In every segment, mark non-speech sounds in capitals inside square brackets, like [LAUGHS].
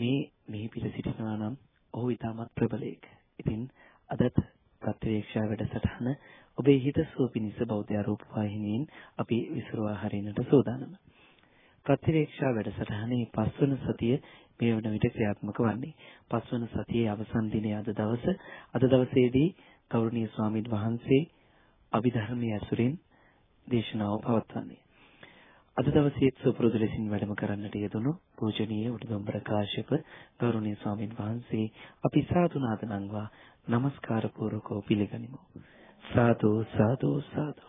මේ මෙහි පිට සිටිනවා නම් ඔහු ඉතාමත් ප්‍රබලයෙක්. ඉතින් අදත් ප්‍රත්‍යක්ෂා වැඩසටහන ඔබේ හිතසුව පිණිස බෞද්ධ ආරෝප වාහිනියෙන් අපි විසුරුවා හරිනට සූදානම්. ප්‍රතිවේක්ෂා වැඩසටහනේ පස්වන සතිය මේ වන විට ක්‍රියාත්මක වන්නේ. පස්වන සතියේ අවසන් දිනය අද දවස. අද දවසේදී ගෞරවනීය ස්වාමීන් වහන්සේ අභිධර්මයේ ඇසුරින් දේශනාව පවත්වන්නේ. අද දවසේ සුපුරුදු ලෙසින් වැඩම කරන්නට යෙදුණු පූජනීය උඩුදුම්බර කාශ්‍යප ගෞරවනීය ස්වාමීන් වහන්සේ අපි සාදු නාද නංවා নমස්කාර පූර්වකව පිළිගනිමු. සාදු සාදු සාදු.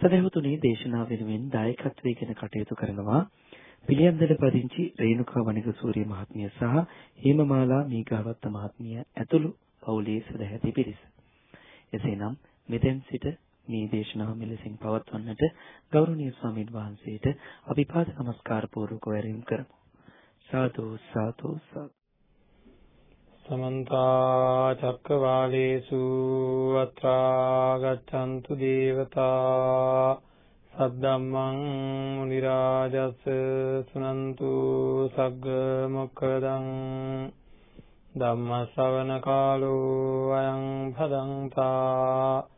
සදහතුනි දේශනාව වෙනුවෙන් දායකත්වයෙන් කටයුතු කරනවා පිළියන්දල පදිංචි රේණුකා වනික සූරිය මහත්මිය සහ හේමමාලා මීගාවත්ත මහත්මිය ඇතුළු පවුලේ සදැහැති පිරිස. එසේනම් මෙතෙන් සිට මේ දේශනාව මෙලෙසින් පවත්වන්නට ගෞරවනීය ස්වාමීන් වහන්සේට අපි පාද නමස්කාර පූර්වක වැරීම් කරමු. සාදු සාදු සාදු. සමන්ත චක්කවාලේසු අත්‍රා ගච්ඡන්තු දේවතා සද්දම්මං මුනි රාජස් සුනන්තු සග්ග මොක්ඛදං ධම්ම ශ්‍රවණ කාලෝ අයං භදංතා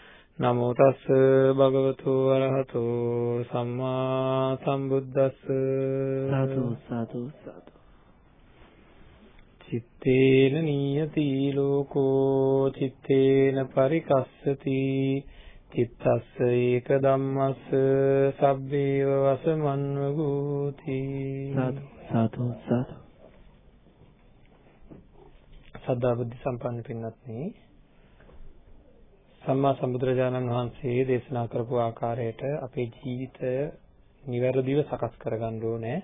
නමෝ තස් භගවතු අරහතෝ සම්මා සම්බුද්දස්ස. සාදු සාදු සාදු. චිත්තේන නියති ලෝකෝ චිත්තේන පරිකස්සති. චිත්තස්ස ඒක ධම්මස්ස සබ්බේව වසමන්වගෝති. සාදු සාදු සාදු. සද්ධා බුද්ධ සම්පන්න පින්වත්නි සම්මා සම්බුදුරජාණන් වහන්සේ දේශනා කරපු ආකාරයට අපේ ජීවිතය නිවැරදිව සකස් කරගන්න ඕනේ.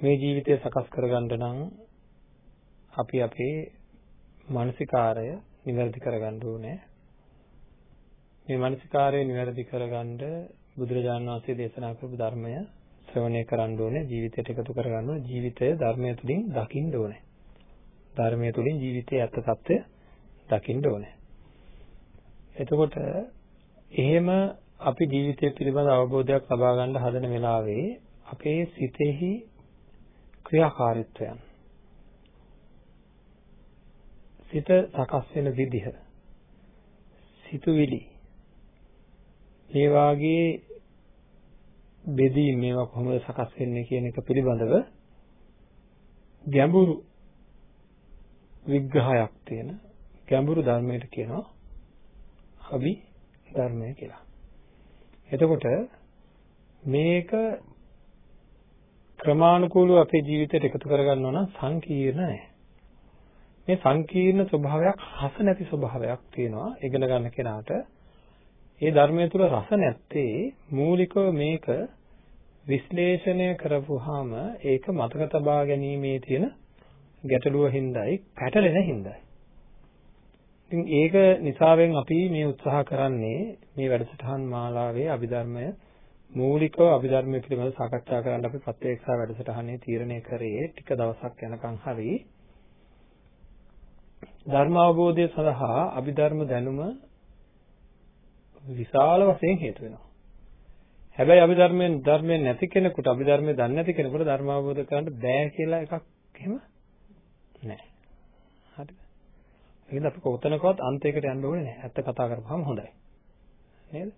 මේ ජීවිතය සකස් කරගන්න නම් අපි අපේ මානසිකාරය නිවැරදි කරගන්න ඕනේ. මේ මානසිකාරය නිවැරදි කරගන්න බුදුරජාණන් වහන්සේ දේශනා කරපු ධර්මය ශ්‍රවණය කරන්න ඕනේ ජීවිතයට එකතු කරගන්න ඕනේ ජීවිතය ධර්මය තුලින් දකින්න ඕනේ ධර්මය තුලින් ජීවිතයේ ඇත්ත తත්වය දකින්න ඕනේ එතකොට එහෙම අපි ජීවිතය පිළිබඳ අවබෝධයක් ලබා ගන්න හදන වෙලාවේ අපේ සිතෙහි ක්‍රියාකාරීත්වයන් සිත සකස් වෙන විදිහ සිතුවිලි ඒ වාගේ බෙදීම් මේවා කොහොමද සකස් වෙන්නේ කියන එක පිළිබඳව ගැඹුරු විග්‍රහයක් තියෙන ගැඹුරු ධර්මයකට කියනවා අභි ධර්මය කියලා. එතකොට මේක ක්‍රමානුකූලව අපේ ජීවිතයට එකතු කරගන්නවා නම් සංකීර්ණ නැහැ. මේ සංකීර්ණ ස්වභාවයක් රස නැති ස්වභාවයක් තියෙනවා ඉගෙන ගන්න කෙනාට. ඒ ධර්මය තුල රස නැත්තේ මූලිකව මේක විශ්ලේෂණය කරපුවාම ඒක මතක තබා ගැනීමේ තියෙන ගැටලුව හින්දායි පැටලෙන හින්දායි. ඉතින් ඒක නිසාවෙන් අපි මේ උත්සාහ කරන්නේ මේ වැඩසටහන් මාලාවේ අභිධර්මය මූලිකව අභිධර්මය පිළිබඳව සාකච්ඡා කරන්න අපි ප්‍රත්‍යක්ෂ වැඩසටහනේ තීරණය කරේ ටික දවසක් යනකම් හරි ධර්ම අවබෝධය සඳහා අභිධර්ම දැනුම විශාල වශයෙන් හේතු වෙනවා. හැබැයි අභිධර්මයෙන් ධර්මයෙන් නැති කෙනෙකුට අභිධර්මයේ දන්නේ නැති කෙනෙකුට ධර්ම අවබෝධ කරගන්න බෑ කියලා එකක් එහෙම නැහැ. ඒකද අපි කොතනකවත් අන්තයකට යන්න ඕනේ නැහැ. ඇත්ත කතා කරපුවාම හොඳයි. නේද?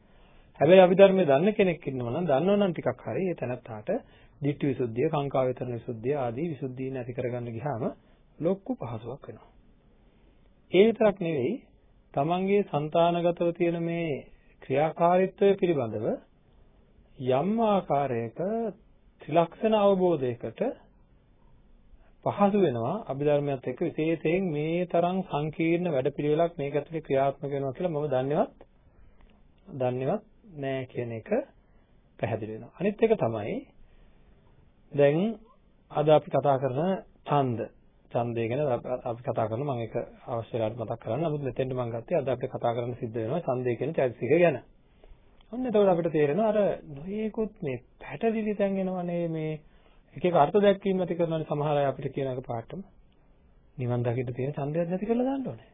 හැබැයි අභිධර්මයේ දන්න කෙනෙක් ඉන්නවා නම් දන්නවනම් ටිකක් හරි ඒ තැනත්තාට ditthi visuddhiya, කාංකා වේතන visuddhiya ආදී විසුද්ධීන් ඇති කරගන්න ගියාම ලොකු පහසුවක් වෙනවා. ඒ විතරක් නෙවෙයි තමන්ගේ సంతానගතව තියෙන මේ ක්‍රියාකාරීත්වය පිළිබඳව යම් ආකාරයක ත්‍රිලක්ෂණ අවබෝධයකට පහසු වෙනවා අභිධර්මයත් එක්ක විශේෂයෙන් මේ තරම් සංකීර්ණ වැඩපිළිවෙලක් මේක ඇතුලේ ක්‍රියාත්මක වෙනවා කියලා මම දන්නේවත් දන්නේවත් නෑ කියන එක පැහැදිලි වෙනවා. අනිත් එක තමයි දැන් අද අපි කතා කරන ඡන්ද ඡන්දය ගැන අපි කතා කරනවා මම ඒක අවශ්‍ය වෙලාවට මතක් කරන්න. නමුත් මෙතෙන්ට මම ගත්තේ අද අපිට කතා කරන්න සිද්ධ වෙනවා ඡන්දය කියන චෛතසික ගැන. ඔන්න එතකොට අපිට තේරෙනවා අර නොයේකුත් මේ පැටලිලි තැන් එනවනේ මේ එක එක අර්ථ දැක්වීම ඇති කරනවානේ සමහර අය අපිට කියන එක පාටම. නිවන් දකින්න තියෙන ඡන්දයක් නැති කරලා දාන්න ඕනේ.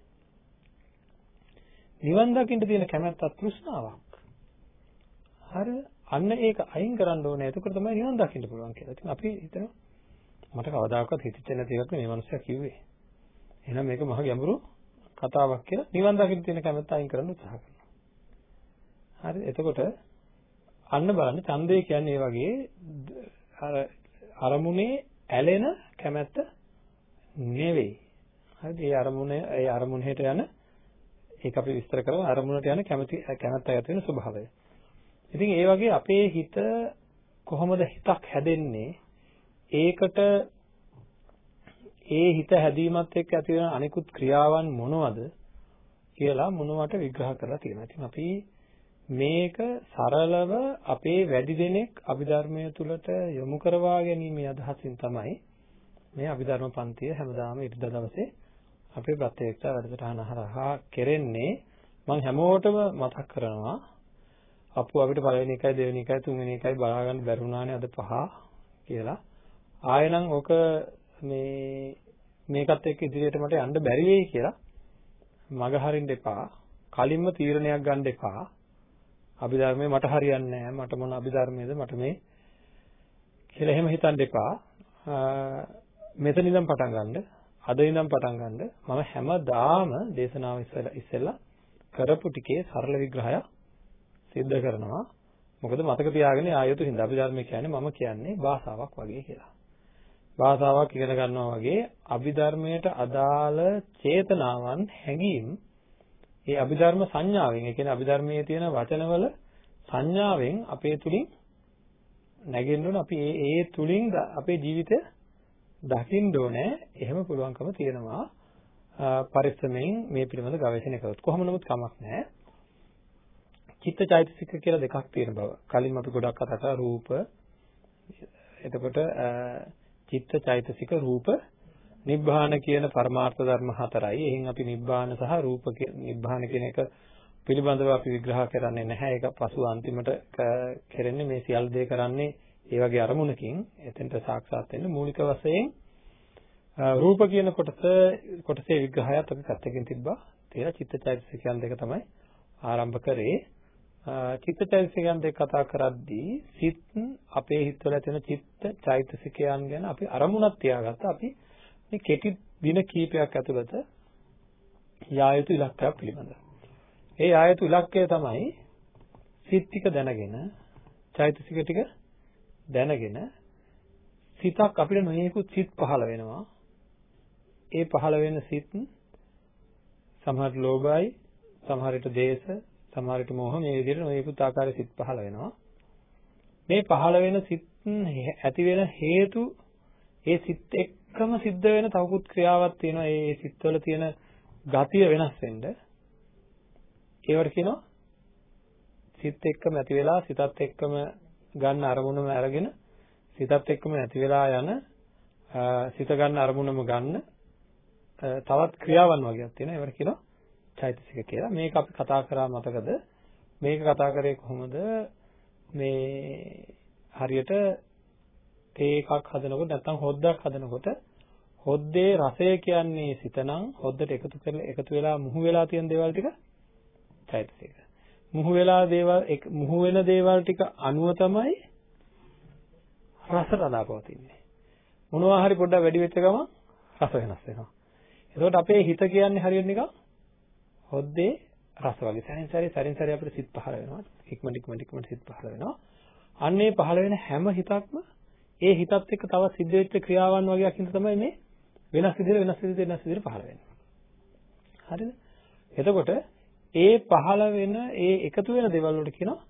නිවන් දකින්න තියෙන කැමැත්තත් තෘෂ්ණාවක්. හරිද? අන්න ඒක අයින් කරන්න ඕනේ. එතකොට තමයි නිවන් දකින්න පුළුවන් කියලා. ඉතින් අපි හිතනවා මට කවදාකවත් හිතෙච්ච නැති එකක් මේ මනුස්සයා කිව්වේ. එහෙනම් මේක මහ ගැඹුරු කතාවක් කියලා නිවන් දකින්න තියෙන කැමැත්ත අයින් කරන්න උත්සාහ කරනවා. හරිද? එතකොට අන්න බලන්න ඡන්දය කියන්නේ ඒ වගේ අර අරමුණේ ඇලෙන කැමැත්ත නෙවෙයි. හරිද? ඒ අරමුණේ ඒ අරමුණේට යන ඒක අපි විස්තර කරමු අරමුණට යන කැමැති කැමැත්ත ඇති වෙන ස්වභාවය. ඉතින් ඒ වගේ අපේ හිත කොහොමද හිතක් හැදෙන්නේ? ඒකට ඒ හිත හැදීමත් එක්ක ඇති වෙන අනිකුත් ක්‍රියාවන් මොනවද කියලා මොනවට විග්‍රහ කරලා තියෙනවා. ඉතින් අපි මේක සරලව අපේ වැඩි දෙනෙක් අභිධර්මය තුළට යොමු කරවා ගැනීමේ අදහසින් තමයි මේ අභිධර්ම පන්තිය හැමදාම ඉරිදා දවසේ අපේ ප්‍රත්‍යක්ෂ වැඩසටහන හරහා කෙරෙන්නේ මම හැමෝටම මතක් කරනවා අපු අපිට පළවෙනි එකයි දෙවෙනි එකයි තුන්වෙනි එකයි බලා ගන්න බැරුණානේ අද පහ කියලා ආයෙනම් ඔක මේ මේකත් එක්ක ඉදිරියට මට යන්න බැරි වෙයි කියලා මග හරින්න එපා. කලින්ම තීරණයක් ගන්න එපා. අභිධර්මයේ මට හරියන්නේ නැහැ. මට මොන අභිධර්මයේද මට මේ කියලා එහෙම හිතන්න එපා. මෙතන ඉඳන් පටන් ගන්න. අද ඉඳන් පටන් ගන්න. මම හැමදාම දේශනාව ඉස්සෙල්ලා කරපු ටිකේ සරල විග්‍රහයක් සිද්ධ කරනවා. මොකද මතක තියාගන්න ආයතු හින්දා අභිධර්මය කියන්නේ මම කියන්නේ භාෂාවක් වගේ කියලා. භාෂාවක් ඉගෙන ගන්නවා වගේ අභිධර්මයට අදාළ චේතනාවන් හැඟීම් ඒ අභිධර්ම සංඥාවෙන් ඒ කියන්නේ අභිධර්මයේ තියෙන වචනවල සංඥාවෙන් අපේ තුලින් නැගෙන්න ඕන. අපි ඒ ඒ තුලින් අපේ ජීවිතය දකින්න ඕනේ. එහෙම පුළුවන්කම තියෙනවා. පරිස්සමෙන් මේ පිළිබඳ ගවේෂණය කරොත් කොහොම නමුත් කමක් නැහැ. චිත්තචෛතසික කියලා දෙකක් තියෙන බව. කලින් අපි ගොඩක් කතා කරා රූප එතකොට චිත්ත චෛතසික රූප නිබ්බාන කියන පරමාර්ථ ධර්ම හතරයි. එහෙන් අපි නිබ්බාන සහ රූප නිබ්බාන කියන එක පිළිබඳව අපි විග්‍රහ කරන්නේ නැහැ. ඒක පසු අන්තිමට කෙරෙන්නේ මේ සියලු දේ කරන්නේ ඒ වගේ අරමුණකින් එතෙන්ට සාක්ෂාත් වෙන්න මූලික වශයෙන් රූප කියන කොටස කොටසේ විග්‍රහයත් අපි පැත්තකින් තිබ්බා. තියෙන චිත්තචෛතසිකයන් දෙක තමයි ආරම්භ කරේ. චිත්තචෛතසිකයන් දෙක කතා කරද්දී සිත් අපේ හිතවල තියෙන චිත්ත චෛතසිකයන් ගැන අපි අරමුණක් තියාගත්ත අපි මේ කෙටි දින කීපයක් ඇතුළත යා යුතු ඉලක්කයක් පිළිබඳ. ඒ යා යුතු ඉලක්කය තමයි සිත් ටික දැනගෙන චෛතසික ටික දැනගෙන සිතක් අපිට නොයෙකුත් සිත් පහළ වෙනවා. ඒ පහළ වෙන සිත් සමහර ලෝභයි සමහර විට දේශ සමහර විට මොහ මේ විදිහට නොයෙකුත් ආකාරයේ සිත් පහළ වෙනවා. මේ පහළ වෙන සිත් ඇති වෙන හේතු ඒ සිත් එක්කම සිද්ධ වෙන තවකුත් ක්‍රියාවක් තියෙනවා. ඒ සිත්වල තියෙන ගතිය වෙනස් වෙන්න. ඒවට කියනවා සිත් එක්කම ඇති වෙලා සිතත් එක්කම ගන්න අරමුණම අරගෙන සිතත් එක්කම නැති වෙලා යන සිත ගන්න අරමුණම ගන්න තවත් ක්‍රියාවන් වගේක් තියෙනවා. ඒවට කියනවා චෛතසික කියලා. මේක අපි කතා කරා මතකද? මේක කතා කරේ කොහොමද? මේ හරියට තේ එකක් හදනකොට නැත්නම් හොද්දක් හදනකොට හොද්දේ රසය කියන්නේ සිතනම් හොද්දට එකතු කරලා එකතු වෙලා මුහු වෙලා තියෙන දේවල් ටික චෛතසික. මුහු වෙලා දේවල් මුහු වෙන දේවල් ටික අනුව තමයි රස රඳාපවතින්නේ. මොනවා හරි පොඩ්ඩක් වැඩි වෙච්ච ගමන් රස වෙනස් වෙනවා. එතකොට අපේ හිත කියන්නේ හරියට නිකන් හොද්දේ රස වගේ සැරින් සැරේ සැරින් සැරේ අපිට සිත් පහළ වෙනවා. ඉක්මනට ඉක්මනට ඉක්මනට සිත් පහළ වෙනවා. අන්නේ පහළ වෙන හැම හිතක්ම ඒ හිතත් එක්ක තව සිද්ධ වෙච්ච ක්‍රියාවන් වගේක් හින්දා තමයි මේ වෙනස් විදිහට වෙනස් විදිහට වෙනස් විදිහට පහළ වෙන්නේ. හරිද? එතකොට ඒ පහළ වෙන ඒ එකතු වෙන දේවල් වලට කියනවා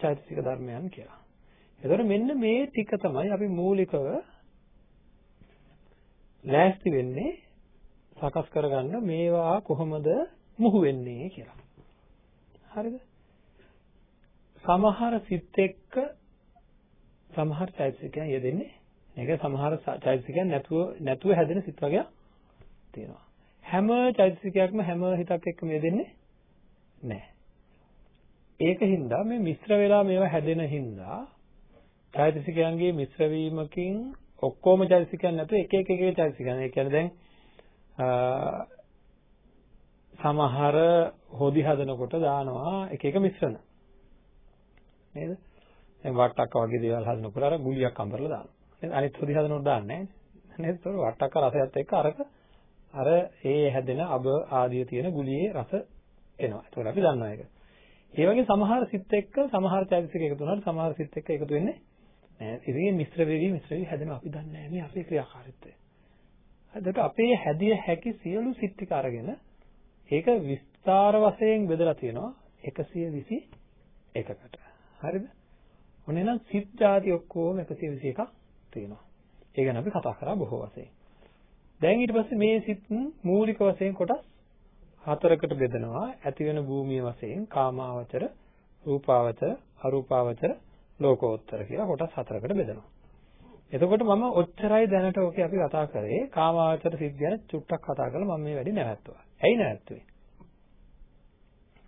චෛතසික ධර්මයන් කියලා. එතකොට මෙන්න මේ ටික තමයි අපි මූලිකව ලෑස්ති වෙන්නේ සකස් කරගන්න මේවා කොහොමද මුහු වෙන්නේ කියලා. හරිද? සමහර සිත් එක්ක සමහර චෛතසිකයන් යෙදෙන්නේ මේක සමහර චෛතසිකයන් නැතුව නැතුව හැදෙන සිත් වර්ගයක් තියෙනවා. හැම චෛතසිකයක්ම හැම හිතක් එක්ක මේ දෙන්නේ නැහැ. ඒකින්ද මේ මිශ්‍ර වෙලා මේවා හැදෙන හින්දා චෛතසිකයන්ගේ මිශ්‍ර වීමකින් ඔක්කොම චෛතසිකයන් නැතුව එක එක එක චෛතසිකයන්. ඒ කියන්නේ දැන් සමහර හොදි හදනකොට දානවා එක එක මිශ්‍රණ. නේද? දැන් වට්ටක්ක වගේ දේවල් හදනකොට අර ගුලියක් අඹරලා දානවා. නේද? අනිත් හොදි හදනකොට දාන්නේ නැහැ නේද? ඒක වට්ටක්ක රසයත් එක්ක අරක අර ඒ හැදෙන අබ ආදිය තියෙන ගුලියේ රස එනවා. ඒකෝර අපි දන්නවා ඒක. ඒ වගේ සමහර සිත් එක්ක සමහර චෛතසික එකතු වුණාට සමහර සිත් එක්ක එකතු වෙන්නේ නැහැ. ඉතින් මිශ්‍ර වෙවි මිශ්‍ර වෙවි හැදෙනවා. අපි දන්නේ නැහැ මේ අපේ ක්‍රියාකාරීත්වය. හරිද? අපේ හැදිය හැකි සියලු සිත් ටික අරගෙන ඒක විස්තර වශයෙන් බෙදලා තියෙනවා 121කට. හරිද? ඔන්න එහෙනම් සිත් ಜಾති ඔක්කොම 121ක් තියෙනවා. ඒ ගැන අපි කතා කරා බොහෝ වශයෙන්. දැන් ඊට පස්සේ මේ සිත් මූලික වශයෙන් කොටස් හතරකට බෙදනවා. ඇති වෙන භූමිය වශයෙන් කාමාවචර, රූපාවචර, අරූපාවචර, ලෝකෝත්තර කියලා කොටස් හතරකට බෙදනවා. එතකොට මම ඔච්චරයි දැනට ඔකේ අපි කතා කරේ කාමාවචර සිත් ගැන චුට්ටක් කතා කරලා මම මේ වැඩි නැවැත්තුවා. ඇයි නැවැත්තුවේ?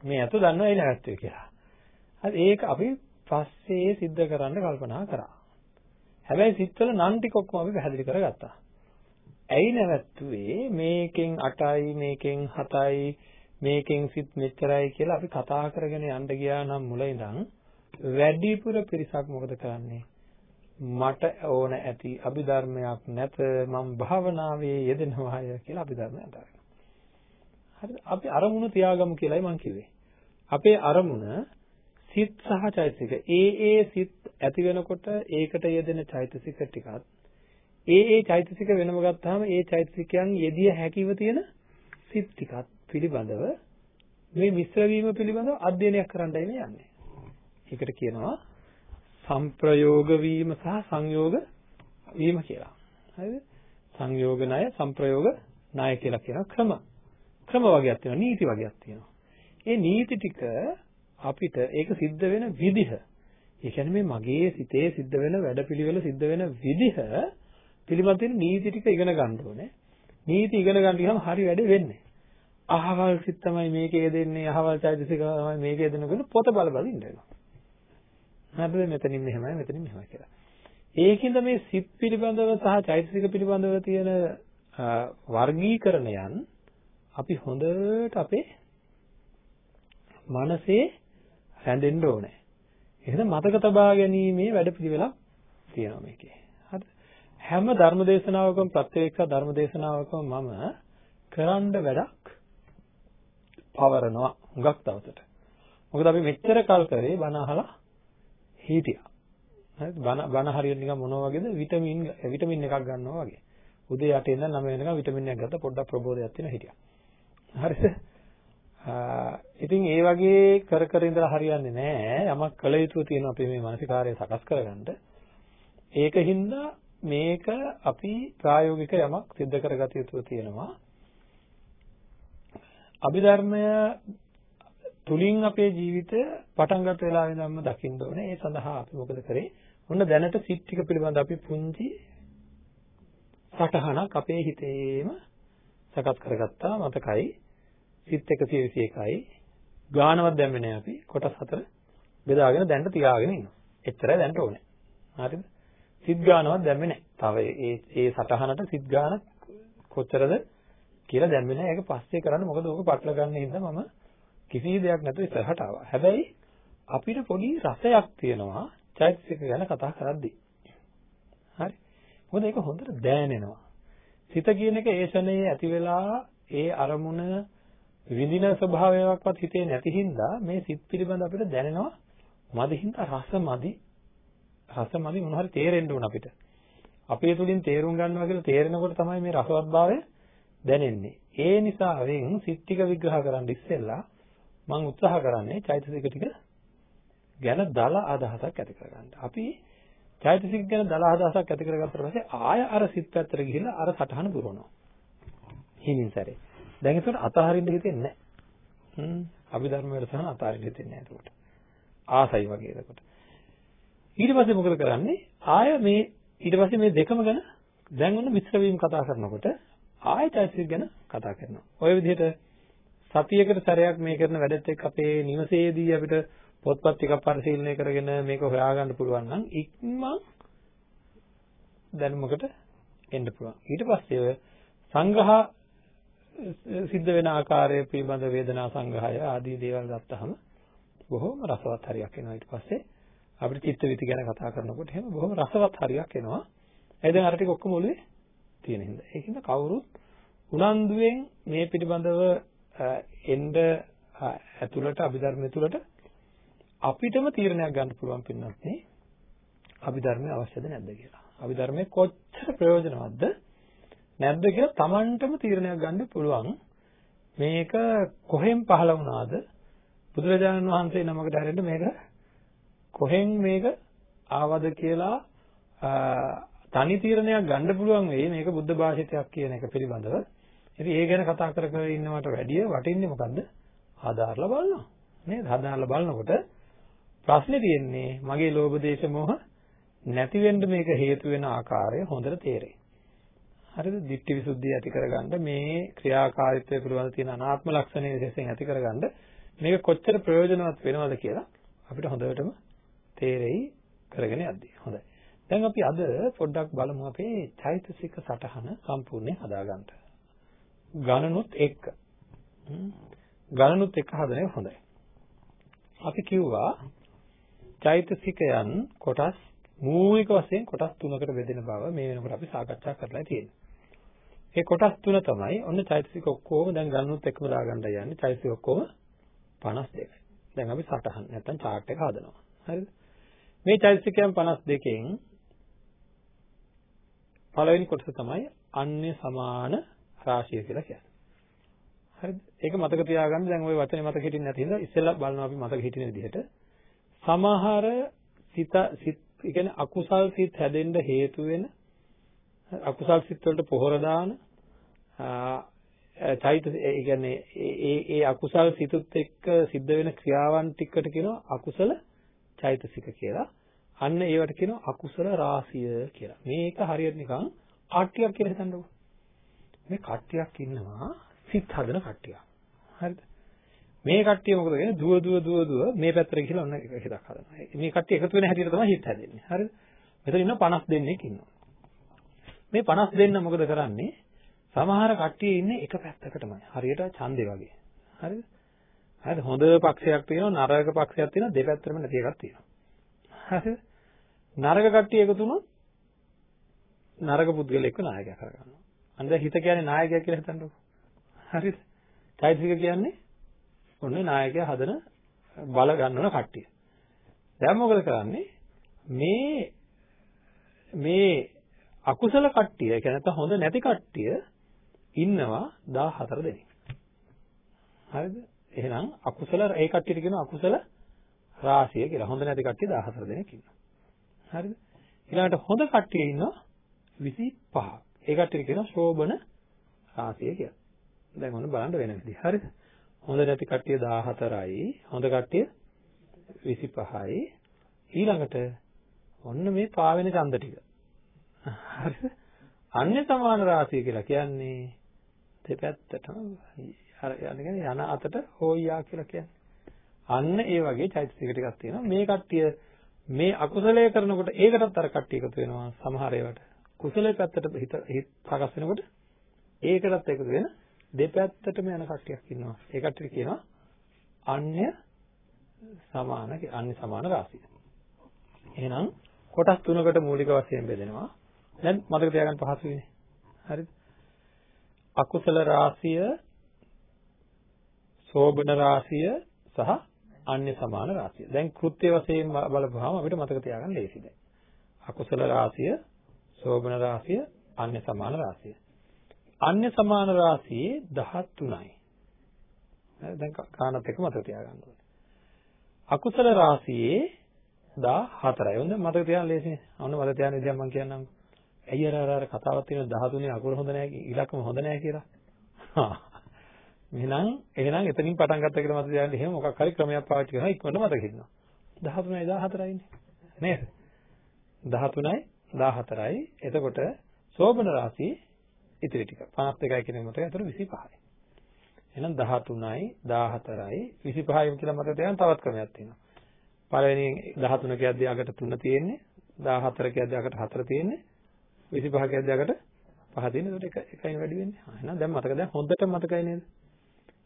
මේ අත දන්නවා ඇයි නැවැත්තුවේ කියලා. හරි ඒක අපි පස්සේ සිද්ධ කරන්න කල්පනා කරා. හැබැයි සිත්වල නම් ටික ඔක්කොම අපි පැහැදිලි කරගත්තා. ඇයි නැවැත්තුවේ මේකෙන් 8යි මේකෙන් 7යි මේකෙන් සිත් මෙච්චරයි කියලා අපි කතා කරගෙන යන්න ගියා නම් මුල ඉඳන් වැඩිපුර පිරිසක් මොකද කරන්නේ? මට ඕන ඇති අභිධර්මයක් නැත මම භාවනාවේ යෙදෙනවාය කියලා අභිධර්මය අදාරනවා. හරිද? අපි අරමුණ තියාගමු කියලායි මම කිව්වේ. අපේ අරමුණ සිත් සහ චෛතසික. ඒ ඒ සිත් ඇති වෙනකොට ඒකට යෙදෙන චෛතසික ටිකත් ඒ ඒ චෛතසික වෙනම ගත්තාම ඒ චෛතසිකයන් යෙදිය හැකිව තියෙන සිත් ටිකත් පිළිබඳව මේ මිශ්‍ර වීම පිළිබඳව අධ්‍යයනයක් කරන්නයි මේ යන්නේ. ඒකට කියනවා සංප්‍රයෝග වීම සහ සංයෝග වීම කියලා. හරිද? සංයෝග ණය, සංප්‍රයෝග ණය කියලා කියන ක්‍රම. ක්‍රම වර්ගයක් තියෙනවා, නීති වර්ගයක් තියෙනවා. ඒ නීති ටික අපිට ඒක සිද්ධ වෙන විදිහ ඒ කියන්නේ මේ මගේ සිතේ සිද්ධ වෙන වැඩපිළිවෙල සිද්ධ වෙන විදිහ පිළිබඳ තියෙන නීති ටික ඉගෙන ගන්න ඕනේ. නීති ඉගෙන ගන්න ගියාම හරි වැඩේ වෙන්නේ. අහවල් සිත් තමයි මේකේ දෙන්නේ අහවල් චෛතසික තමයි මේකේ දෙන්නේ කියලා පොත බල බල ඉන්න වෙනවා. හරිද මෙතනින් මෙහෙමයි මෙතනින් මෙහෙමයි කියලා. ඒකින්ද මේ සිත් පිළිබඳව සහ චෛතසික පිළිබඳව තියෙන වර්ගීකරණයන් අපි හොඳට අපේ මනසේ රැඳෙන්න ඕනේ. එහෙනම් මතක තබා ගැනීමේ වැඩපිළිවෙලක් තියෙනවා මේකේ. හරිද? හැම ධර්මදේශනාවකම ප්‍රත්‍යක්ෂ ධර්මදේශනාවකම මම කරන්න වැඩක් පවරනවා හුඟක් දවසට. මොකද අපි මෙච්චර කල් කරේ බණ අහලා හිටියා. හරිද? බණ බණ හරියට නිකන් මොනවා වගේද? විටමින් විටමින් එකක් ගන්නවා වගේ. උදේ 8 ඉඳන් 9 වෙනකම් විටමින් එකක් ගත්තා පොඩ්ඩක් ප්‍රබෝධයක් තියෙන හිටියා. හරිද? ඉතින් ඒ වගේ කර කර ඉඳලා හරියන්නේ නැහැ. යමක් කළ යුතු තියෙනවා අපි මේ මානසිකාරය සකස් කරගන්න. ඒකින්ද මේක අපි ප්‍රායෝගික යමක් සිද්ධ කරගත යුතු තියෙනවා. අභිධර්මය තුලින් අපේ ජීවිතය පටන් ගන්න වෙලාවෙ ඉඳන්ම දකින්න ඕනේ. ඒ සඳහා අපි මොකද කරේ? ඔන්න දැනට සිත් ටික පිළිබඳ අපි පුංචි සටහනක් අපේ හිතේම සකස් කරගත්තා මතකයි. සිත් 121යි ගානවත් දැම්මේ නැහැ අපි කොටස් හතර බෙදාගෙන දැන්ට තියාගෙන ඉන්නවා. එච්චරයි දැන්ට ඕනේ. හරිද? සිත් ගානවත් දැම්මේ නැහැ. තව ඒ ඒ සටහනට සිත් ගාන කොච්චරද කියලා දැම්මේ නැහැ. ඒක පස්සේ කරන්න මොකද ඕක පටල ගන්න හින්දා මම කිසි දෙයක් නැතුව ඉස්සරහට ආවා. හැබැයි අපිට පොඩි රසයක් තියෙනවා චෛතසික ගැන කතා කරද්දී. හරි. මොකද ඒක හොඳට දැනෙනවා. සිත කියන එක ඒ ශනේ ඇති වෙලා ඒ අරමුණ විඳින ස්වභාවයක්වත් හිතේ නැති හින්දා මේ සිත් පිළිබඳ අපිට දැනෙනවා මදි හින්දා රස මදි රස මදි මොන හරි තේරෙන්න ඕන අපිට. අපේ තුලින් තේරුම් ගන්නවා කියලා තේරෙනකොට තමයි මේ රසවත්භාවය දැනෙන්නේ. ඒ නිසාවෙන් සිත් ටික විග්‍රහ කරන්න ඉස්සෙල්ලා මම උත්සාහ කරන්නේ චෛතසික ටික ගැන දල අදහසක් ඇති කරගන්න. අපි චෛතසික ගැන දල අදහසක් ඇති කරගත්තට පස්සේ ආය අර සිත් පැත්තට ගිහිල්ලා අර සටහන පුරවනවා. හිමින් සැරේ. දැන් ඒකට අතහරින්න හිතෙන්නේ නැහැ. හ්ම්. අභිධර්ම වල සහ අතහරින්න හිතෙන්නේ නැහැ ඒකට. ආසයි වගේ ඒකට. ඊට පස්සේ මොකද කරන්නේ? ආය මේ ඊට පස්සේ මේ දෙකම ගැන දැන් ඔන්න මිශ්‍ර වීම කතා කරනකොට ආයෙ චෛතසික ගැන කතා කරනවා. ওই විදිහට සතියකට සැරයක් මේ කරන වැඩත් එක්ක අපේ නිවසේදී අපිට පොත්පත් ටිකක් පරිශීලනය කරගෙන මේක හොයාගන්න පුළුවන් නම් ඉක්මන් දැනුමකට එන්න පුළුවන්. ඊට පස්සේ ඔය සංග්‍රහ සිද්ධ වෙන ආකාරය පිළිබඳ වේදනා සංග්‍රහය ආදී දේවල් ගත්තහම බොහොම රසවත් හරියක් එනවා ඊට පස්සේ අපිට චිත්ත විති ගැන කතා කරනකොට එහෙම බොහොම රසවත් හරියක් එනවා. ඒ දැන් අර ටික ඔක්කොම ඔළුවේ තියෙන හින්දා. ඒකින්ද කවුරුත් උනන්දුවෙන් මේ පිළිබඳව එන්න ඇතුළට අභිධර්මය තුළට අපිටම තීරණයක් ගන්න පුළුවන් පින්නත් නේ අභිධර්මය අවශ්‍යද නැද්ද කියලා. අභිධර්මයේ කොච්චර ප්‍රයෝජනවත්ද නැද්ද කියලා Tamanටම තීරණයක් ගන්න පුළුවන්. මේක කොහෙන් පහළ වුණාද? බුදුරජාණන් වහන්සේ නමකට හැරෙන්න මේක කොහෙන් මේක ආවද කියලා තනි තීරණයක් ගන්න පුළුවන් වෙයි මේක බුද්ධ භාෂිතයක් කියන එක පිළිබඳව. ඉතින් ඒ ගැන කතා කර කර ඉන්නවට වැඩිය වටින්නේ මොකද්ද? ආධාරලා බලනවා. නේද? ආධාරලා බලනකොට ප්‍රශ්නේ තියෙන්නේ මගේ ලෝභ දේශ මොහ නැති වෙන්න මේක හේතු වෙන ආකාරය හොඳට තේරෙයි. හරිද? ditthi visuddhi ඇති කරගන්න මේ ක්‍රියාකාරීත්වය පිළිබඳ තියෙන අනාත්ම ලක්ෂණය විශේෂයෙන් ඇති කරගන්න මේක කොච්චර ප්‍රයෝජනවත් වෙනවද කියලා අපිට හොඳටම තේරෙයි කරගෙන යද්දී. හොඳයි. දැන් අපි අද පොඩ්ඩක් බලමු අපේ චෛතසික සටහන සම්පූර්ණයෙන් හදාගන්න. ගණනුත් එක්ක. ගණනුත් එක්ක හදන එක හොඳයි. අපි කිව්වා චෛතසිකයන් කොටස් මූලික වශයෙන් කොටස් තුනකට බෙදෙන බව මේ වෙනකොට අපි සාකච්ඡා කරලා තියෙනවා. ඒ කොටස් තුන තමයි ඔන්න චෛතසික ඔක්කොම දැන් ගණනුත් එක්කම දාගන්න යන්නේ. චෛතසික ඔක්කොම 52යි. දැන් අපි සටහන් නැත්තම් chart එක හදනවා. හරිද? මේ චෛතසිකයන් 52කින් පළවෙනි කොටස තමයි අන්‍ය සමාන රාශිය කියලා කියන්නේ. හරිද? ඒක මතක තියාගන්න දැන් ওই වචනේ මතක හිටින්නේ නැති හින්දා ඉස්සෙල්ලා බලනවා අපි මතක හිටින විදිහට. සමහර සිත සිත් කියන්නේ අකුසල් සිත් හැදෙන්න හේතු වෙන අකුසල් සිත් වලට පොහොර දාන චෛත ඒ කියන්නේ ඒ ඒ අකුසල් සිතුත් එක්ක සිද්ධ වෙන ක්‍රියාවන් ටිකට කියනවා අකුසල චෛතසික කියලා. අන්න ඒවට කියනවා අකුසල රාශිය කියලා. මේක හරියට නිකන් කට්ටියක් කියලා හිතන්නකෝ. මේ කට්ටියක් ඉන්නවා සිත් හදන කට්ටියක්. හරිද? මේ කට්ටිය මොකද කියන්නේ? දුව දුව දුව දුව මේ පැත්තට ගිහලා ඔන්න එක හිතක් හදනවා. මේ කට්ටිය එකතු වෙන හැටියට තමයි හිත හැදෙන්නේ. හරිද? මෙතන ඉන්න 50 දෙනෙක් ඉන්නවා. මේ 50 දෙන්න මොකද කරන්නේ? සමහර කට්ටිය ඉන්නේ එක පැත්තකටමයි. හරියට ඡන්දේ වගේ. හරිද? හරිද? හොඳ පක්ෂයක් තියෙනවා, නරක පක්ෂයක් තියෙනවා, දෙපැත්තටම නැති එකක් තියෙනවා. හරිද? නරක කට්ටිය එකතු වුණොත් නරක පුද්ගලෙක්ව නායකයා කරගන්නවා. අන්න දැන් හිත කියන්නේ නායකයා කියලා හිතන්නකෝ. හරිද? චෛතසික කියන්නේ ඔන්න නායකයා හදන බල ගන්නවන කට්ටිය. දැන් මොකද කරන්නේ? මේ මේ අකුසල කට්ටිය, ඒ කියන්නේ හොඳ නැති කට්ටිය ඉන්නවා 14 දෙනෙක්. හරිද? එහෙනම් අකුසල ඒ කට්ටියට කියනවා අකුසල රාශිය කියලා. හොඳ නැති කට්ටිය 14 දෙනෙක් ඉන්නවා. හරිද? ඊළඟට හොඳ කට්ටිය ඉන්නවා 25. ඒ කට්ටියට කියනවා ශෝබන රාශිය කියලා. දැන් ඔන්න බලන්න වෙන විදිහ. හරිද? හොඳ නැති කට්ටිය 14යි, හොඳ කට්ටිය 25යි. ඊළඟට ඔන්න මේ පාවෙන ඡන්ද ටික. හරිද? අන්‍ය සමාන රාශිය කියලා කියන්නේ දෙපැත්තටම අර යන්නේ යන අතට හොයියා කියලා කියන්නේ. අන්න ඒ වගේ චෛතසික ටිකක් තියෙනවා. මේ කට්ටිය මේ අකුසලයේ කරනකොට ඒකටත් අර කට්ටිය එකතු වෙනවා සමහර ඒවාට. කුසලයේ පැත්තට හිත හිත සකස් වෙනකොට ඒකටත් එකතු වෙන දෙපැත්තටම යන කට්ටියක් ඉන්නවා. ඒ කට්ටිය කියනවා අන්‍ය සමාන අන්‍ය සමාන රාශිය. එහෙනම් කොටස් තුනකට මූලික වශයෙන් බෙදෙනවා. දැන් මතක තියාගන්න පහසුයිනේ. හරිද? අකුසල රාශිය, සෝබන රාශිය සහ අන්‍ය සමාන රාශිය. දැන් කෘත්‍ය වශයෙන් බලපුවාම අපිට මතක තියාගන්න ලේසි දැන්. අකුසල රාශිය, සෝබන රාශිය, අන්‍ය සමාන රාශිය. අන්‍ය සමාන රාශියේ 13යි. දැන් කාණත් එක මතක තියාගන්න ඕනේ. අකුසල රාශියේ 14යි. හොඳ මතක තියාගන්න ලේසිනේ. අන්න මතක තියාගන්න විදියක් මම කියන්නම්. ඇයි අර අර කතාවක් තියෙන 13 අකුර හොඳ නැහැ ඉලක්කම හොඳ නැහැ කියලා. එහෙනම් එහෙනම් එතනින් පටන් ගත්ත කියලා මතක තියාගන්න එහෙම මොකක් හරි ක්‍රමයක් පාවිච්චි කරනවා ඉක්මනට මතක හිටිනවා. 13යි 14යි නේද? 13යි 14යි. එතකොට සෝබන රාශිය ඉතිරි ටික 51යි කියන මතය අතර 25යි. එහෙනම් 13යි 14යි 25යි කියලා මතක තියාගන්න තවත් ක්‍රමයක් තියෙනවා. පළවෙනි 13 කියද්දී අගට 3 තියෙන්නේ 14 කියද්දී අගට 4 තියෙන්නේ 25 කියද්දී අගට 5 තියෙන්නේ ඒකට එක එකයි වැඩි වෙන්නේ. එහෙනම් දැන් මතක දැන් හොඳට මතකයි නේද?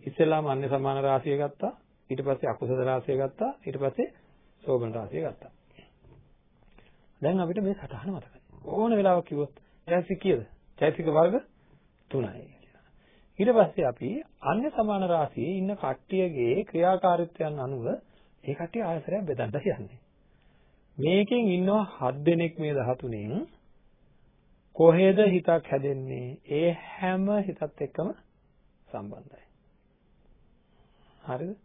ඉස්සෙල්ලාම අන්‍ය සමාන රාශිය ගත්තා ඊට පස්සේ අකුසල රාශිය ගත්තා ඊට පස්සේ සෝබන රාශිය ගත්තා. දැන් අපිට මේ සටහන මතකයි. ඕන වෙලාවක කිව්වොත් චෛතසික කීයද? චෛතසික වර්ග 3යි කියලා. ඊට පස්සේ අපි අන්‍ය සමාන රාශියේ ඉන්න කට්ටියගේ ක්‍රියාකාරීත්වයන් අනුව ඒ කට්ටිය ආයතරයක් බෙදන්න යන්නේ. මේකෙන් ඉන්නවා 7 දෙනෙක් මේ 13න් කොහෙද හිතක් හැදෙන්නේ? ඒ හැම හිතත් එක්කම සම්බන්ධයි. හරිද?